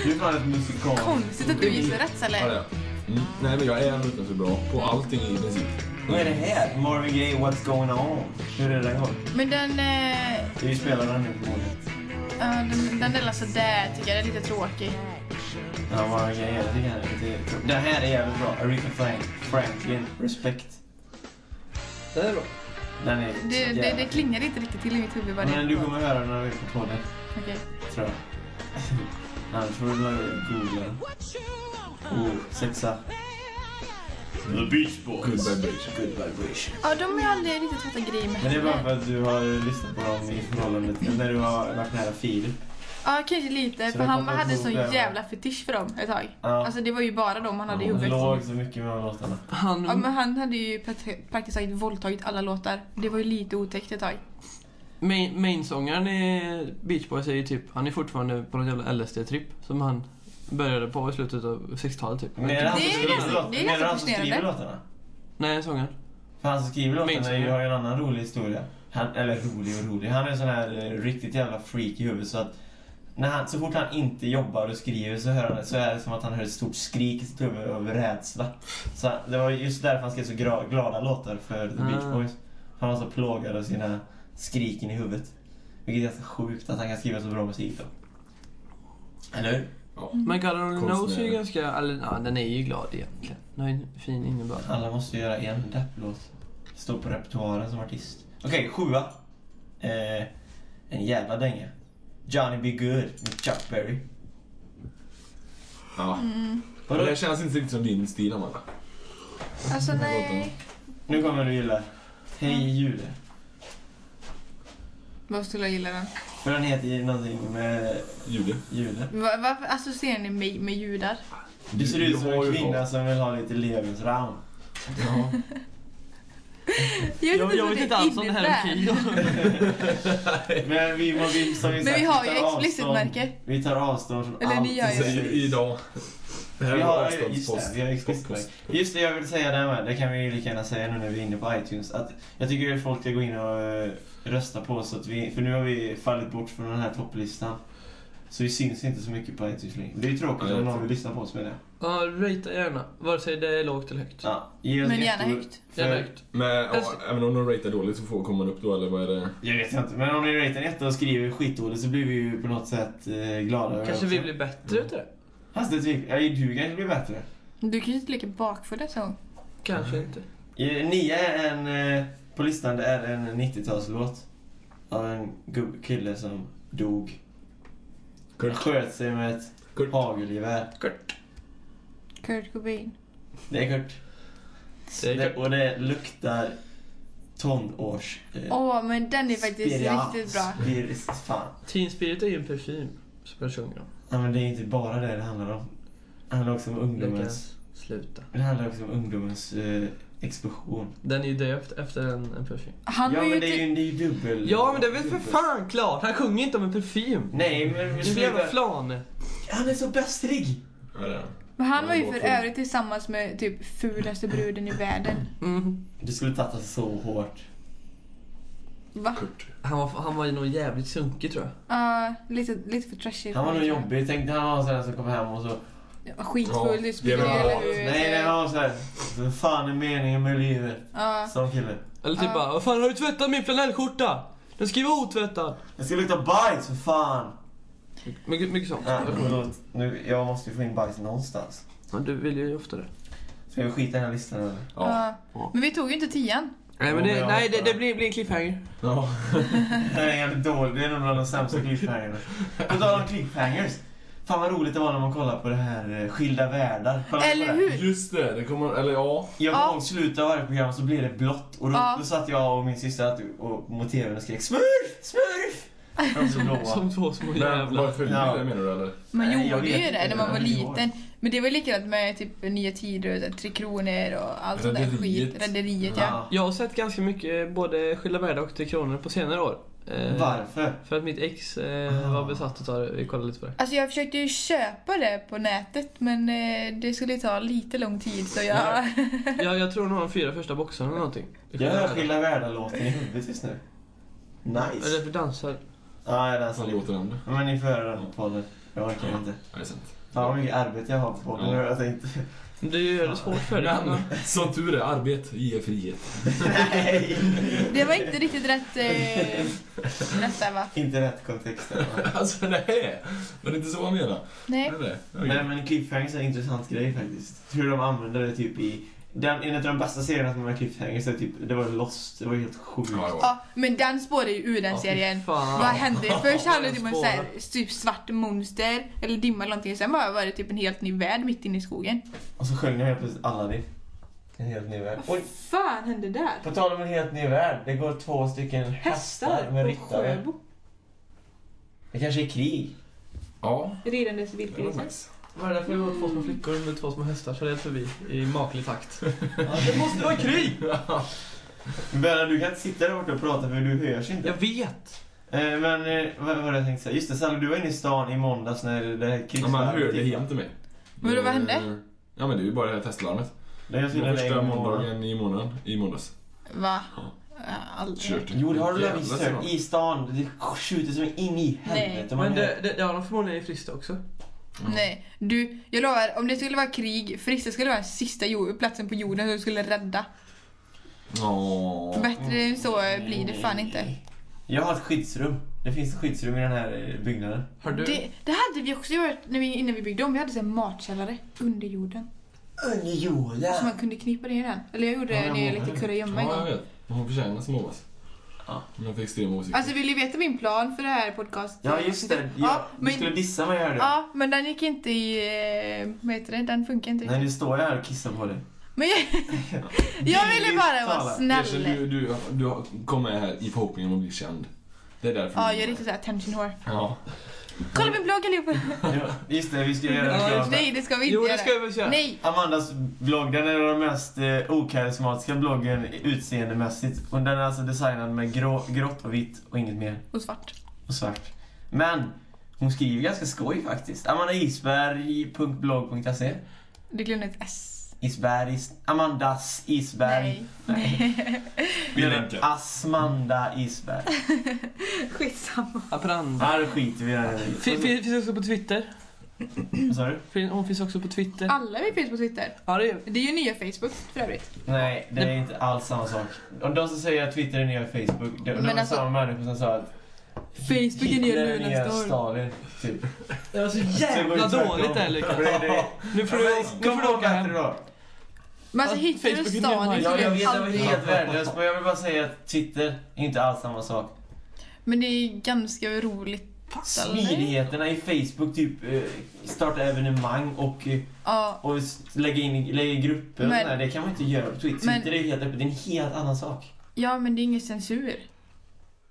Du är fan ett musikal. Konstigt att du gissar rätt Ja, det eller? är jag. mm. Nej, men jag är inte så bra på allting i princip. Vad är det här? Marvin Gaye, What's going on? Hur är det den går? Men den... Eh... Vi spelar den nu på bordet. Ja, den, den är alltså där tycker jag. Den är lite tråkig. Ja, Marvin Gaye, jag tycker han är lite... Den här är jävligt bra. Aretha Frank, Franklin, Respect. Den är bra. Den är Det, det, det klingar inte riktigt till i mitt huvud vad det Men du är. kommer höra den när vi får på det, Okej. tror jag. Annars får du googla. Oh, sexa. The Beach Boys. Good vibration. Good vibration. Ja, de har aldrig riktigt fattat grejen med Men det är bara för att du har lyssnat på dem i förhållande till när du har varit nära Filip. Ja, kanske lite. Så För han hade sån jävla fetisch för dem ett tag. Ja. Alltså det var ju bara dem han hade i Ja, Han huvudet. låg så mycket med de låtarna. Han... Ja, men han hade ju prakti- praktiskt taget våldtagit alla låtar. Det var ju lite otäckt ett tag. Main, mainsångaren i Beach Boys är ju typ, han är fortfarande på någon jävla LSD-tripp som han började på i slutet av 60-talet typ. Men är det han som Det är skriver ganska- låtarna? det är Men ganska han som skriver fascinerande. låtarna? Nej, sångaren. För han som skriver låtarna ju- har ju en annan rolig historia. Han, eller rolig och rolig. Han är en sån här eh, riktigt jävla freak i huvudet så att när han, så fort han inte jobbar och skriver så, hör han, så är det som att han hör ett stort skrik i sitt huvud av rädsla. Så det var just därför han skrev så gra, glada låtar för The Beach Ah. Boys. Han var så plågad av sina skriken i huvudet. Vilket är ganska sjukt att han kan skriva så bra musik då. Eller hur? Men God Only Knows är ju ganska, eller ja, den är ju glad egentligen. Den har ju en fin innebörd. Alla måste göra en depplåt. Stå på repertoaren som artist. Okej, sjua. Eh, en jävla dänga. Johnny Be Good med Chuck Berry. Ja. Mm. Det här känns inte riktigt som din stil, Amanda. Alltså nej. Nu kommer du gilla. Hej Jude. Vad skulle jag gilla den? För den heter ju någonting med Jude. Jude. Va- Varför associerar ni mig med judar? Du ser ut som har en ju kvinna som vill ha lite levensram. Ja. Jag, jag så vet inte alls om det här är okej. Men vi, vi, som vi, Men sagt, vi har ju tar explicit avstånd- märke. Vi tar avstånd från Eller allt ni gör som ju. idag. Det här Vi var har, just det, vi har explicit. Just det, jag vill säga det med. Det kan vi ju lika gärna säga nu när vi är inne på iTunes. Att jag tycker att folk ska gå in och eh, rösta på oss. så Att vi, för nu har vi fallit bort från den här topplistan. Så vi syns inte så mycket på iTunes längre. Det är ju tråkigt Ja, om någon vill lyssna på oss med det. Ja, ratea gärna. Vare sig det är lågt eller högt. Ja, ge oss Men gärna högt. för- Gärna högt. Men ja, Alltså- även om de ratear dåligt så får kommer man upp då eller vad är det? Jag vet inte, men om ni ratear en etta och skriver skitdåligt så blir vi ju på något sätt eh, glada över Kanske det vi också. blir bättre utav det. Hastighetsvik- ja, du kanske blir bättre. Du kanske inte lika bakfull nästa gång. Kanske inte. Eh, Nio är en, eh, på listan det är en 90-talslåt. Av en kille som dog. Kurt. Sköt sig med ett Kurt. hagelgevär. Kurt. Kurt Cobain. Det är Kurt. Det är Det, Kurt. och det luktar tonårs... Eh, Åh, men den är faktiskt spirat. riktigt bra. Spirit, fan. Teen Spirit är ju en parfym som jag sjunger om. Ja, men det är inte bara det det handlar om. Det handlar också om ungdomens... Sluta. Det handlar också om ungdomens eh, explosion. Den är ju döpt efter en, en parfym. Han ja, men det är ju, är ju dubbel... Ja, men det är väl för fan klart! Han sjunger inte om en parfym. Nej, men... Du är jävla flane. Han är så bästrig! Ja, det är det. Men han var ju för övrigt tillsammans med typ fulaste bruden i världen. Mm. Du skulle tagit oss så hårt. Va? Kurt. Han, var, han var ju nog jävligt sunkig tror jag. Ja, lite, lite för trashig. Han var nog jobbig. Tänk dig han var sån som kom hem och så... Ja, Skitfull, det i var- hela Nej, nej, han var såhär... Vad fan är meningen med livet? Ja. Sån kille. Eller typ bara, vad fan har du tvättat min flanellskjorta? Den ska ju vara otvättad. Jag ska lukta bajs för fan! Mycket, mycket sånt. Ja. Nu, jag måste ju få in bajs någonstans. Ja, du vill ju ofta det. Ska jag skita i den här listan eller? Ja. Ja. Men vi tog ju inte tian. Nej, men det, nej, det, det blir, blir en cliffhanger. Ja. Det är jävligt dåligt. Det är nog bland de sämsta cliffhangerna. På tal om cliffhangers. Fan vad roligt det var när man kollade på det här eh, Skilda Världar. Kollade på Eller det? hur? Just det, det kommer, eller ja. Jag Ja. ihåg slutet av varje program så blev det blått. Och då, Ja. då satt jag och min syster att- och, mot tvn och skrek Smurf! Smurf! De så blåa. Som två små Men jävlar. följde Ja. det menar du eller? Man Nej, jag gjorde vet ju inte. det när man var Jag liten. Men det var likadant med typ Nya Tider och så här Tre Kronor och allt sånt där Rederiet. skit. Rederiet ja. Ja. Jag har sett ganska mycket både Skilda Världar och Tre Kronor på senare år. Eh, Varför? För att mitt ex eh, var besatt av det. Vi kollade lite på det. Alltså jag försökte ju köpa det på nätet men eh, det skulle ta lite lång tid så jag... Jag, jag tror nog de fyra första boxarna eller någonting. Jag hör Skilda Världar-låten i huvudet just nu. Eller Nice. för dansar. Ja, jag dansar lite. låter den? Men ni får höra den på podden. Jag orkar inte. Ja, det är sant. Fan vad mycket arbete jag har på podden. Ja. Jag tänkte... Det gör det svårt för dig. Men, som tur är, arbete ger frihet. Nej! Det var inte riktigt rätt, eh, rätt där va? Inte rätt kontext. va? Alltså nej! Var det inte så man menar? Nej. Är? Okej. Nej men cliffhangers är en intressant grej faktiskt. Hur de använder det typ i... Den, en av de bästa serierna som har cliffhangers typ, det var Lost. Det var helt sjukt. Ja, var. Ja, men den spårade ju ur den Ja, serien. Vad hände? Först handlade det om en typ svart monster eller dimma eller någonting. Sen bara var det typ en helt ny värld mitt inne i skogen. Och så sjöng de helt plötsligt Aladdin. En helt ny värld. Oj! fan hände där? På tal om en helt ny värld. Det går två stycken hästar med ryttare. Det kanske är krig. Ja, Ridandes vildgrisar. Var det därför vi var två små flickor med två små hästar så red förbi i maklig takt? det måste vara krig! Bella, du kan inte sitta där borta och prata för du hörs inte. Jag vet! Eh, men eh, vad var det jag tänkte säga? Just det, Sally, du var inne i stan i måndags när det här Ja, krigslarmet man hörde gick, va? till mig. Men vad hände? Eh, Ja men det är ju bara det här testlarmet. Det är Det tydligen var en första måndagen i månaden, i måndags. Va? Ja. Ja, aldrig. Jo, det har du väl visst hört. I stan. Det skjuter som in i helvete. Men det, det, det har de förmodligen i Frista också. Nej, du, jag lovar, om det skulle vara krig, Frista skulle vara den sista jord, platsen på jorden som du skulle rädda. Ja. Bättre än så blir det fan inte. Jag har ett skyddsrum. Det finns ett skyddsrum i den här eh, byggnaden. Har du? Det, det hade vi också gjort när vi, innan vi byggde om. Vi hade så här matkällare under jorden. Under jorden. Så man kunde knipa ner den. Eller jag gjorde Ja, det när jag lekte kurragömma en Ja, jag gång. vet. Hon förtjänar som Ovas. Ja. Har för extrema åsikter. Alltså vill du veta min plan för det här podcast? Ja, just det. Ja, Ja, Du men, skulle dissa mig här ja, men den gick inte i... eh, Vad heter det? Den funkar inte Nej, nu står jag här och kissar på dig. Men jag, jag ville bara vara Tala. Erkänn, snäll. Du, du, du kom med här i förhoppningen om att bli känd. Det är därför Ja, du- jag är riktigt såhär attention whore. Ja. Kolla min blogg allihopa! Just det, vi ska göra reklam. Nej, det ska vi inte Jo, det göra. ska jag väl köra. Nej! Amandas blogg, den är den mest eh, okarismatiska bloggen utseendemässigt. Och den är alltså designad med grå, grått och vitt och inget mer. Och svart. Och svart. Men Hon skriver ganska skoj faktiskt. amandaisberg.blogg.se Du glömde ett S. Isberg, is, Amandas Isberg. Nej. Länkar. Asmanda Isberg. Skitsamma. Apranda. Ja, då skiter vi i det. här. Fin- fin- Finns också på Twitter. Vad sa du? Fin- Hon finns också på Twitter. Alla vi finns på Twitter. Ja, det är Det är ju nya Facebook för övrigt. Nej, det är inte alls samma sak. Och de som säger att Twitter är nya Facebook, det Men var alltså- samma människor som sa att Facebook är Hitler nya är. Stalin, typ. Det var så jävla dåligt Lukas. Det- det- Nu får du, nu får du åka hem. Men alltså Facebook är Stalin nya Ja, jag vet var aldrig... helt värdelöst, men jag vill bara säga att Twitter är inte alls samma sak. Men det är ganska roligt. eller? Smidigheterna i Facebook, typ eh, starta evenemang och, eh, Ja, och s- lägga in lägga in grupper och Men- sådär, det kan man inte göra på Twitter. Men- Twitter är helt öppet, det är en helt annan sak. ja, men det är ingen censur.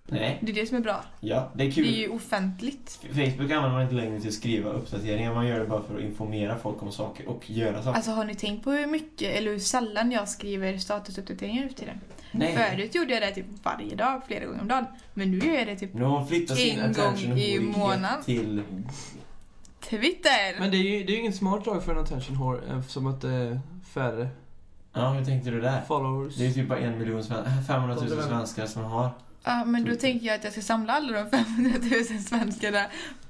Nej, Det är det som är bra. ja, det är Det kul. är ju offentligt. Facebook använder man inte längre till att skriva uppdateringar, man gör det bara för att informera folk om saker och göra saker. Alltså har ni tänkt på hur mycket, eller hur sällan jag skriver statusuppdateringar nu tiden? Nej. Förut gjorde jag det typ varje dag, flera gånger om dagen. Men nu gör jag det typ Nu har flyttat sin En gång i månaden. till... Twitter! Men det är ju det är ju inget smart drag för en attention whore eftersom att det är färre Ja, hur tänkte du där? followers. Det är typ bara en miljon sven... 500 000 svenskar som har... Ja, men då Twitter. tänker jag att jag ska samla alla de 500 000 svenskarna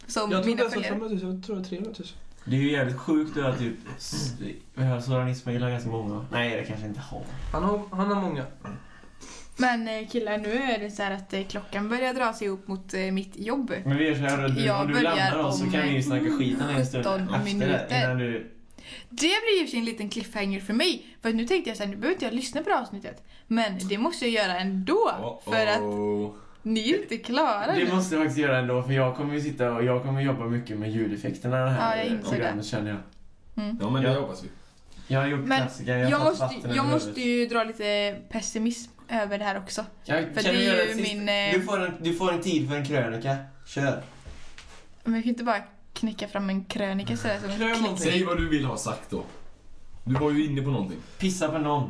som Jag mina följare. 500 000, jag tror det är 300 000. Det är ju jävligt sjukt att typ... Soran Ismail har ganska många? Nej, det kanske inte har. Han har, han har många. Men eh, killar, nu är det så här att eh, klockan börjar dra sig upp mot eh, mitt jobb. Men vi gör så här, du, Jag om du lämnar oss så kan vi ju snacka skiten en stund 17 efter det. minuter. Innan du... Det blir ju en liten cliffhanger för mig. För nu tänkte jag så här, nu behöver inte jag lyssna på det avsnittet. Men det måste jag göra ändå. För att ni är inte klara Det nu. måste jag faktiskt göra ändå, för jag kommer ju sitta och jag kommer jobba mycket med ljudeffekterna i det här Ja, jag programmet känner jag. Ja, men det hoppas vi. Jag har gjort Men klassiker, jag har Jag tagit måste, jag över måste ju dra lite pessimism över det här också. Jag, för det du är ju min, eh, Du, får en, du får en tid för en krönika. Kör. Men jag kan inte bara knäcka fram en krönika sådär som någonting. Säg vad du vill ha sagt då. Du var ju inne på någonting. Pissa på någon. Eller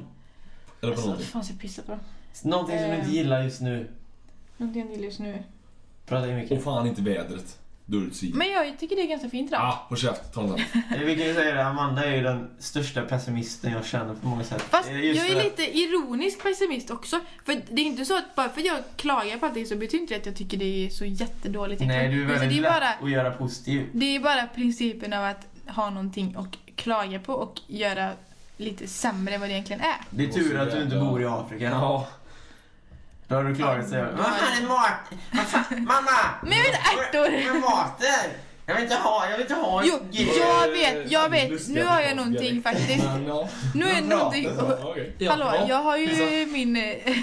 på Alltså, vad någonting. fan ska jag pissa på? Någonting som du inte Eh. gillar just nu. Någonting jag vill just nu. Prata in Och mycket. fan inte vädret. Det. Men jag tycker det är ganska fint idag. Ah, håll käft. Ta dans. Vi kan ju säga det, Amanda är ju den största pessimisten jag känner på många sätt. Fast just jag är att- lite ironisk pessimist också. För det är inte så att bara för att jag klagar på allting så betyder inte det att jag tycker det är så jättedåligt. Nej, du är Alltså, väldigt det, är lätt bara, att göra positiv. det är bara principen av att ha någonting och klaga på och göra lite sämre än vad det egentligen är. Det är tur att du inte bor i Afrika. Ja. Då har du klarat sig. Vad fan är mat? Vad fan? Mamma! Men jag vill inte ärtor! Maten? Jag vill inte ha, jag vill inte ha Jo, grejer. jag vet, jag vet. Nu har jag någonting faktiskt. Nu är någonting... Hallå, ja. jag har ju min... eh,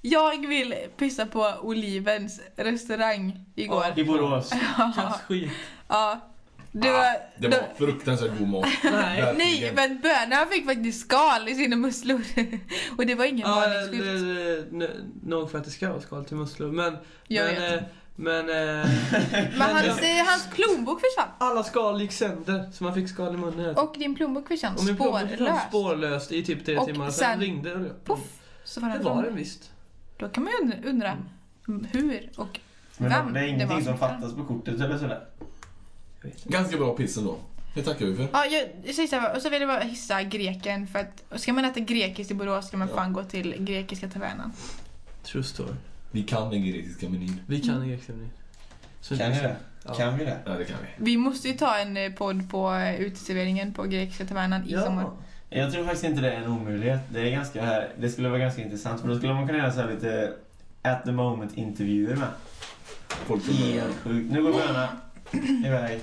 jag vill pissa på Olivens restaurang igår. I Borås. Kass skit. Ja. Det var... Det var fruktansvärt god mat. Nej. Nej, men bönorna fick faktiskt skal i sina musslor. Och det var ingen Ja, varningsskylt. det- det- nog för att det ska vara skal till musslor. Men, Jag men, vet. eh, men, eh, Men hans, eh, hans plånbok försvann. alla skal gick sönder så man fick skal i munnen. Och din plånbok försvann Och min plånbok försvann spårlöst. spårlöst i typ tre Och timmar. Sen, sen- ringde och Puff, så var Det den var den visst. Då kan man ju undra, undra hur och Men vem det är var ingenting som gjorde den. fattas på kortet eller sådär. Ganska bra piss ändå. Det tackar vi för. Ja, jag, här, och så vill jag bara hissa greken för att ska man äta grekiskt i Borås ska man Ja. fan gå till grekiska tavernan. True story. Vi kan den grekiska menyn. Vi kan en grekstämning. Så Kan ni det? Ja. Kan vi det? Ja, det kan vi. Vi måste ju ta en eh, podd på eh, uteserveringen på grekiska tavernan i sommar. Ja. Jag tror faktiskt inte det är en omöjlighet. Det är ganska här, det skulle vara ganska intressant för då skulle man kunna göra så här lite at the moment intervjuer med. Folk som sjukt. Nu går bönorna iväg.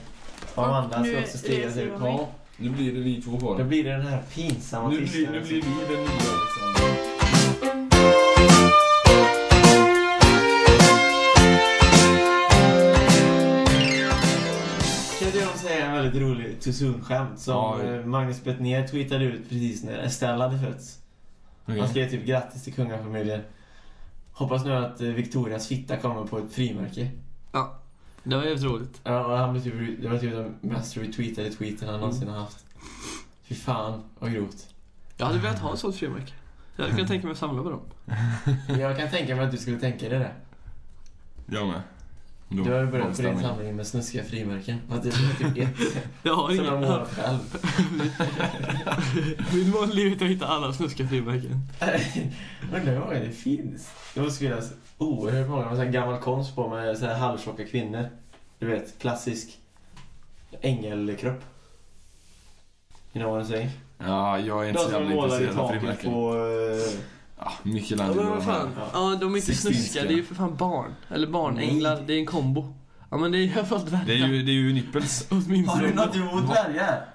Och Amanda ska nu också stiga sig upp. Ja, nu blir det vi två kvar. Då blir det den här pinsamma Nu blir, nu blir som- vi den nya Alexander. Kan jag säga en väldigt rolig too soon-skämt som Ja. eh, Magnus Bettner tweetade ut precis när Estelle hade fötts. Okej. Han skrev typ grattis till kungafamiljen. Hoppas nu att eh, Victorias fitta kommer på ett frimärke. Det var jävligt roligt. Ja, och han blev typ, det var typ den mest retweetade tweeten han någonsin har haft. Fy fan, vad grovt. Jag hade velat ha ett sånt frimärke. Jag kunnat tänka mig att samla på dem. Jag kan tänka mig att du skulle tänka dig det. Jag med. Då Du har ju börjat på din samling med snuskiga frimärken. Att det är typ ett Jag har som jag målat själv. Mitt mål i livet är att hitta alla snuskiga frimärken. Undrar hur många det finns. Det måste finnas oerhört många. Man har gammal konst på med så här halvtjocka kvinnor. Du vet, klassisk ängelkropp. You know what I'm saying? Ja, jag är De inte så som jävla målar i intresserad av taket frimärken. på... eh, Ja, Michelangelo men och vad de här. fan. Ja, de är inte Sixtinska. snuskiga. Det är ju för fan barn. Eller barnänglar. Det är en kombo. Ja, men det är i alla fall dvärgar. Det är ju, det är ju. Åtminstone. Har du något emot dvärgar?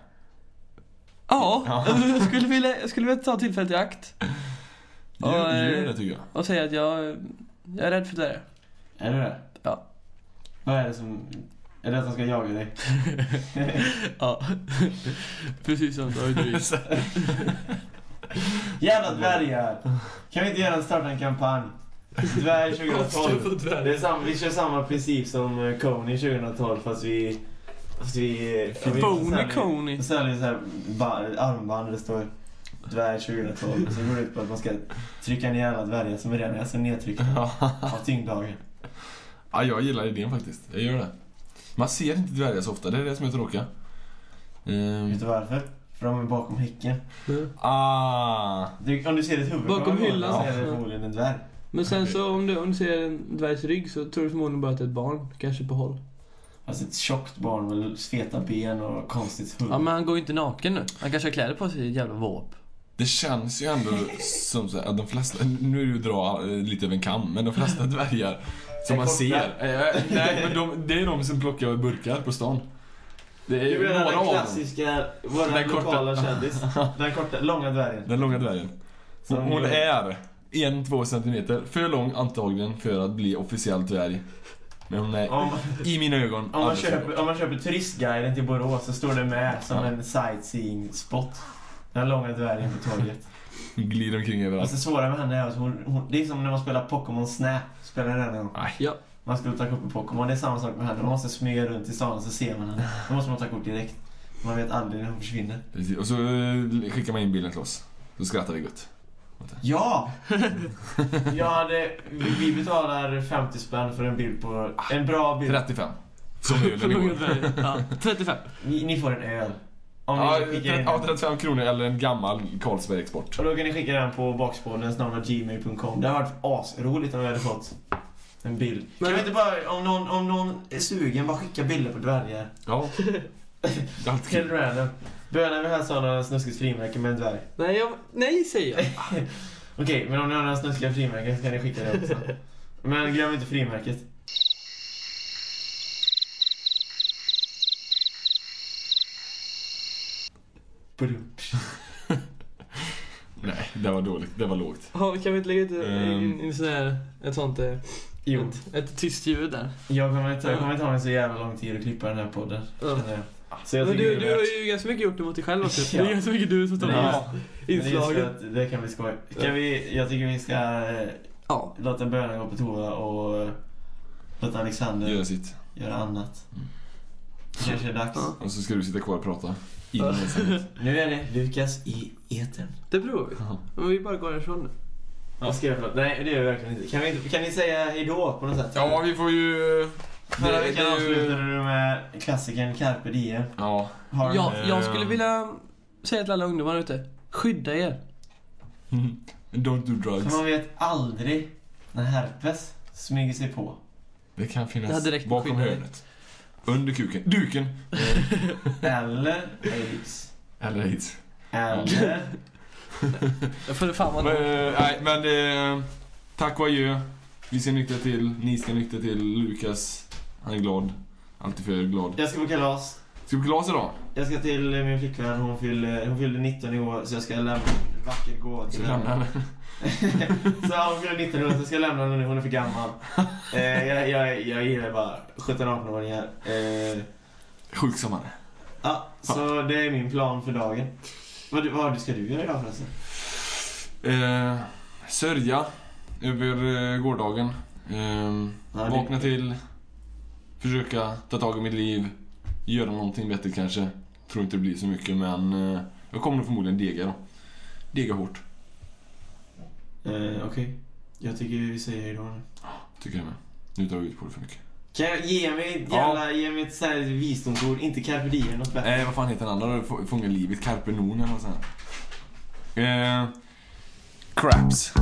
Ja, Ja. jag skulle vilja, jag skulle vilja ta tillfället i akt. Gör, Ja, eh, gör det tycker jag. Och säga att jag, jag är rädd för dvärgar. Är du det? Ja. Vad är det som... Är det att de ska jaga dig? Ja. Precis som David Luiz. Jävla dvärgar! Kan vi inte göra starta en kampanj? Dvärg 2012. Det är samma, vi kör samma princip som eh, Coney 2012 fast vi... Fast vi... Boney Coney. Så här ba- armband där det står Dvärg 2012. Så går det ut på att man ska trycka ner alla dvärgar som är redan är så nedtryckta av tyngdlagen. Ja, jag gillar idén faktiskt. Jag gör det. Man ser inte dvärgar så ofta, det är det som är tråkiga. Ehm, Vet du varför? För de är bakom häcken. ah, Du, om du ser ett huvud Bakom hyllan. så är det förmodligen en dvärg. Men sen så om du, om du ser en dvärgs rygg så tror du förmodligen bara att det är ett barn. Kanske på håll. Alltså ett tjockt barn med feta ben och konstigt huvud. Ja, men han går ju inte naken nu. Han kanske har kläder på sig, jävla våp. det känns ju ändå som så här, att de flesta, nu är det ju att dra eh, lite över en kam, men de flesta dvärgar som man ser, eh, nej men de, det är de som plockar burkar på stan. Det är Du ju menar några den klassiska, vår Den korta. lokala kändis. Den korta, långa dvärgen. Den långa dvärgen. Hon, hon är en, två centimeter för lång antagligen för att bli officiell dvärg. Men hon är Om, i mina ögon om, man köper, om man köper turistguiden till Borås så står det med som Ja. en sightseeing spot. Den långa dvärgen på torget. Glider omkring Fast överallt. det svåra med henne är att hon, hon, det är som när man spelar Pokémon Snap. Spelar den en gång. Nej. Ja. Man skulle ta kort på Pokémon. Det är samma sak med henne. Man måste smyga runt i stan så ser man henne. Då måste man ta kort direkt. Man vet aldrig när hon försvinner. Precis. Och så eh, skickar man in bilden till oss. Så skrattar vi gott. Ja! Jag hade, vi betalar 50 spänn för en bild på... En bra bild. 35. Som ölen igår. Ja, 35. Ni, ni får en öl. Om Ja, ni skickar in ja, den. 35 kronor eller en gammal Carlsberg Export. Och då kan ni skicka den på bakspodden.gmail.com. Det har varit asroligt om vi hade fått en bild. Men- kan vi inte bara, om någon, om någon är sugen, bara skicka bilder på dvärgar. Ja. Helt random. Vill helst ha några snuskigt frimärke med en dvärg. Nej, jag, nej säger jag. Okej, men om ni har några snuskiga frimärken så kan ni skicka det också. Men glöm inte frimärket. Nej, det var dåligt. Det var lågt. Ja, kan vi inte lägga ut Ehm. in, in sån här, ett sånt... eh, Jo. Ett, ett tyst ljud där. Jag kommer inte, jag kommer inte ha mig så jävla lång tid att klippa den här podden. Ja. känner jag. Så jag Men tycker du, det du har ju ganska mycket gjort emot dig själv också. Ja. Det är ganska mycket du som tar det det för inslagen. att Det kan bli skoj. Kan vi, jag tycker vi ska Ja. låta böna gå på toa och låta Alexander Gör sitt. göra annat. Mm. Det kanske är dags. Ja. Och så ska du sitta kvar och prata. Ja. Nu är det Lukas i etern. Det provar vi. Ja. Men vi bara går härifrån nu. Vad jag för Nej, det gör vi verkligen inte. Kan, vi inte. kan ni säga hejdå på något sätt? Ja, vi får ju... Förra det- veckan det avslutade du med klassikern Carpe Diem. Ja. Har du Ja, eh, jag skulle vilja säga till alla ungdomar ute. Skydda er. Don't do För drugs. man vet aldrig när herpes smyger sig på. Det kan Det finnas hade räckt med bakom hörnet. Under kuken. Duken. Eller aids. Eller aids. Eller... Jag får det fan vara Men, eh, nej, men det... Tack och adjö. Vi ska nyktra till. Ni ska nyktra till. Lukas. Han är glad. Alltid för glad. Jag ska på kalas. Ska vi på glas idag? Jag ska till eh, min flickvän. Hon fyllde, hon fyllde 19 i år så jag ska lämna en vacker gåva till Ska vi lämna henne. så hon fyller 19 i år så jag ska lämna henne nu. Hon är för gammal. Eh, jag, jag, jag gillar bara 17-18-åringar. Eh, Sjuk som han är. ja, så det är min plan för dagen. Vad, vad ska du göra idag förresten? Eh, sörja över eh, gårdagen. Eh, Ja, det- vakna till. Försöka ta tag i mitt liv. Göra någonting bättre kanske. Tror inte det blir så mycket men eh, jag kommer nog förmodligen dega då. Dega hårt. Eh, Okej. Jag tycker vi säger hejdå nu. Tycker jag med. Nu tar vi ut på det för mycket. Kan jag ge mig jävla, ge mig ett så här visdomsord, inte carpe diem, något bättre. Eh, vad fan heter den andra? Få- Fånga livet, Carpe Non eller något sånt. Eh, craps.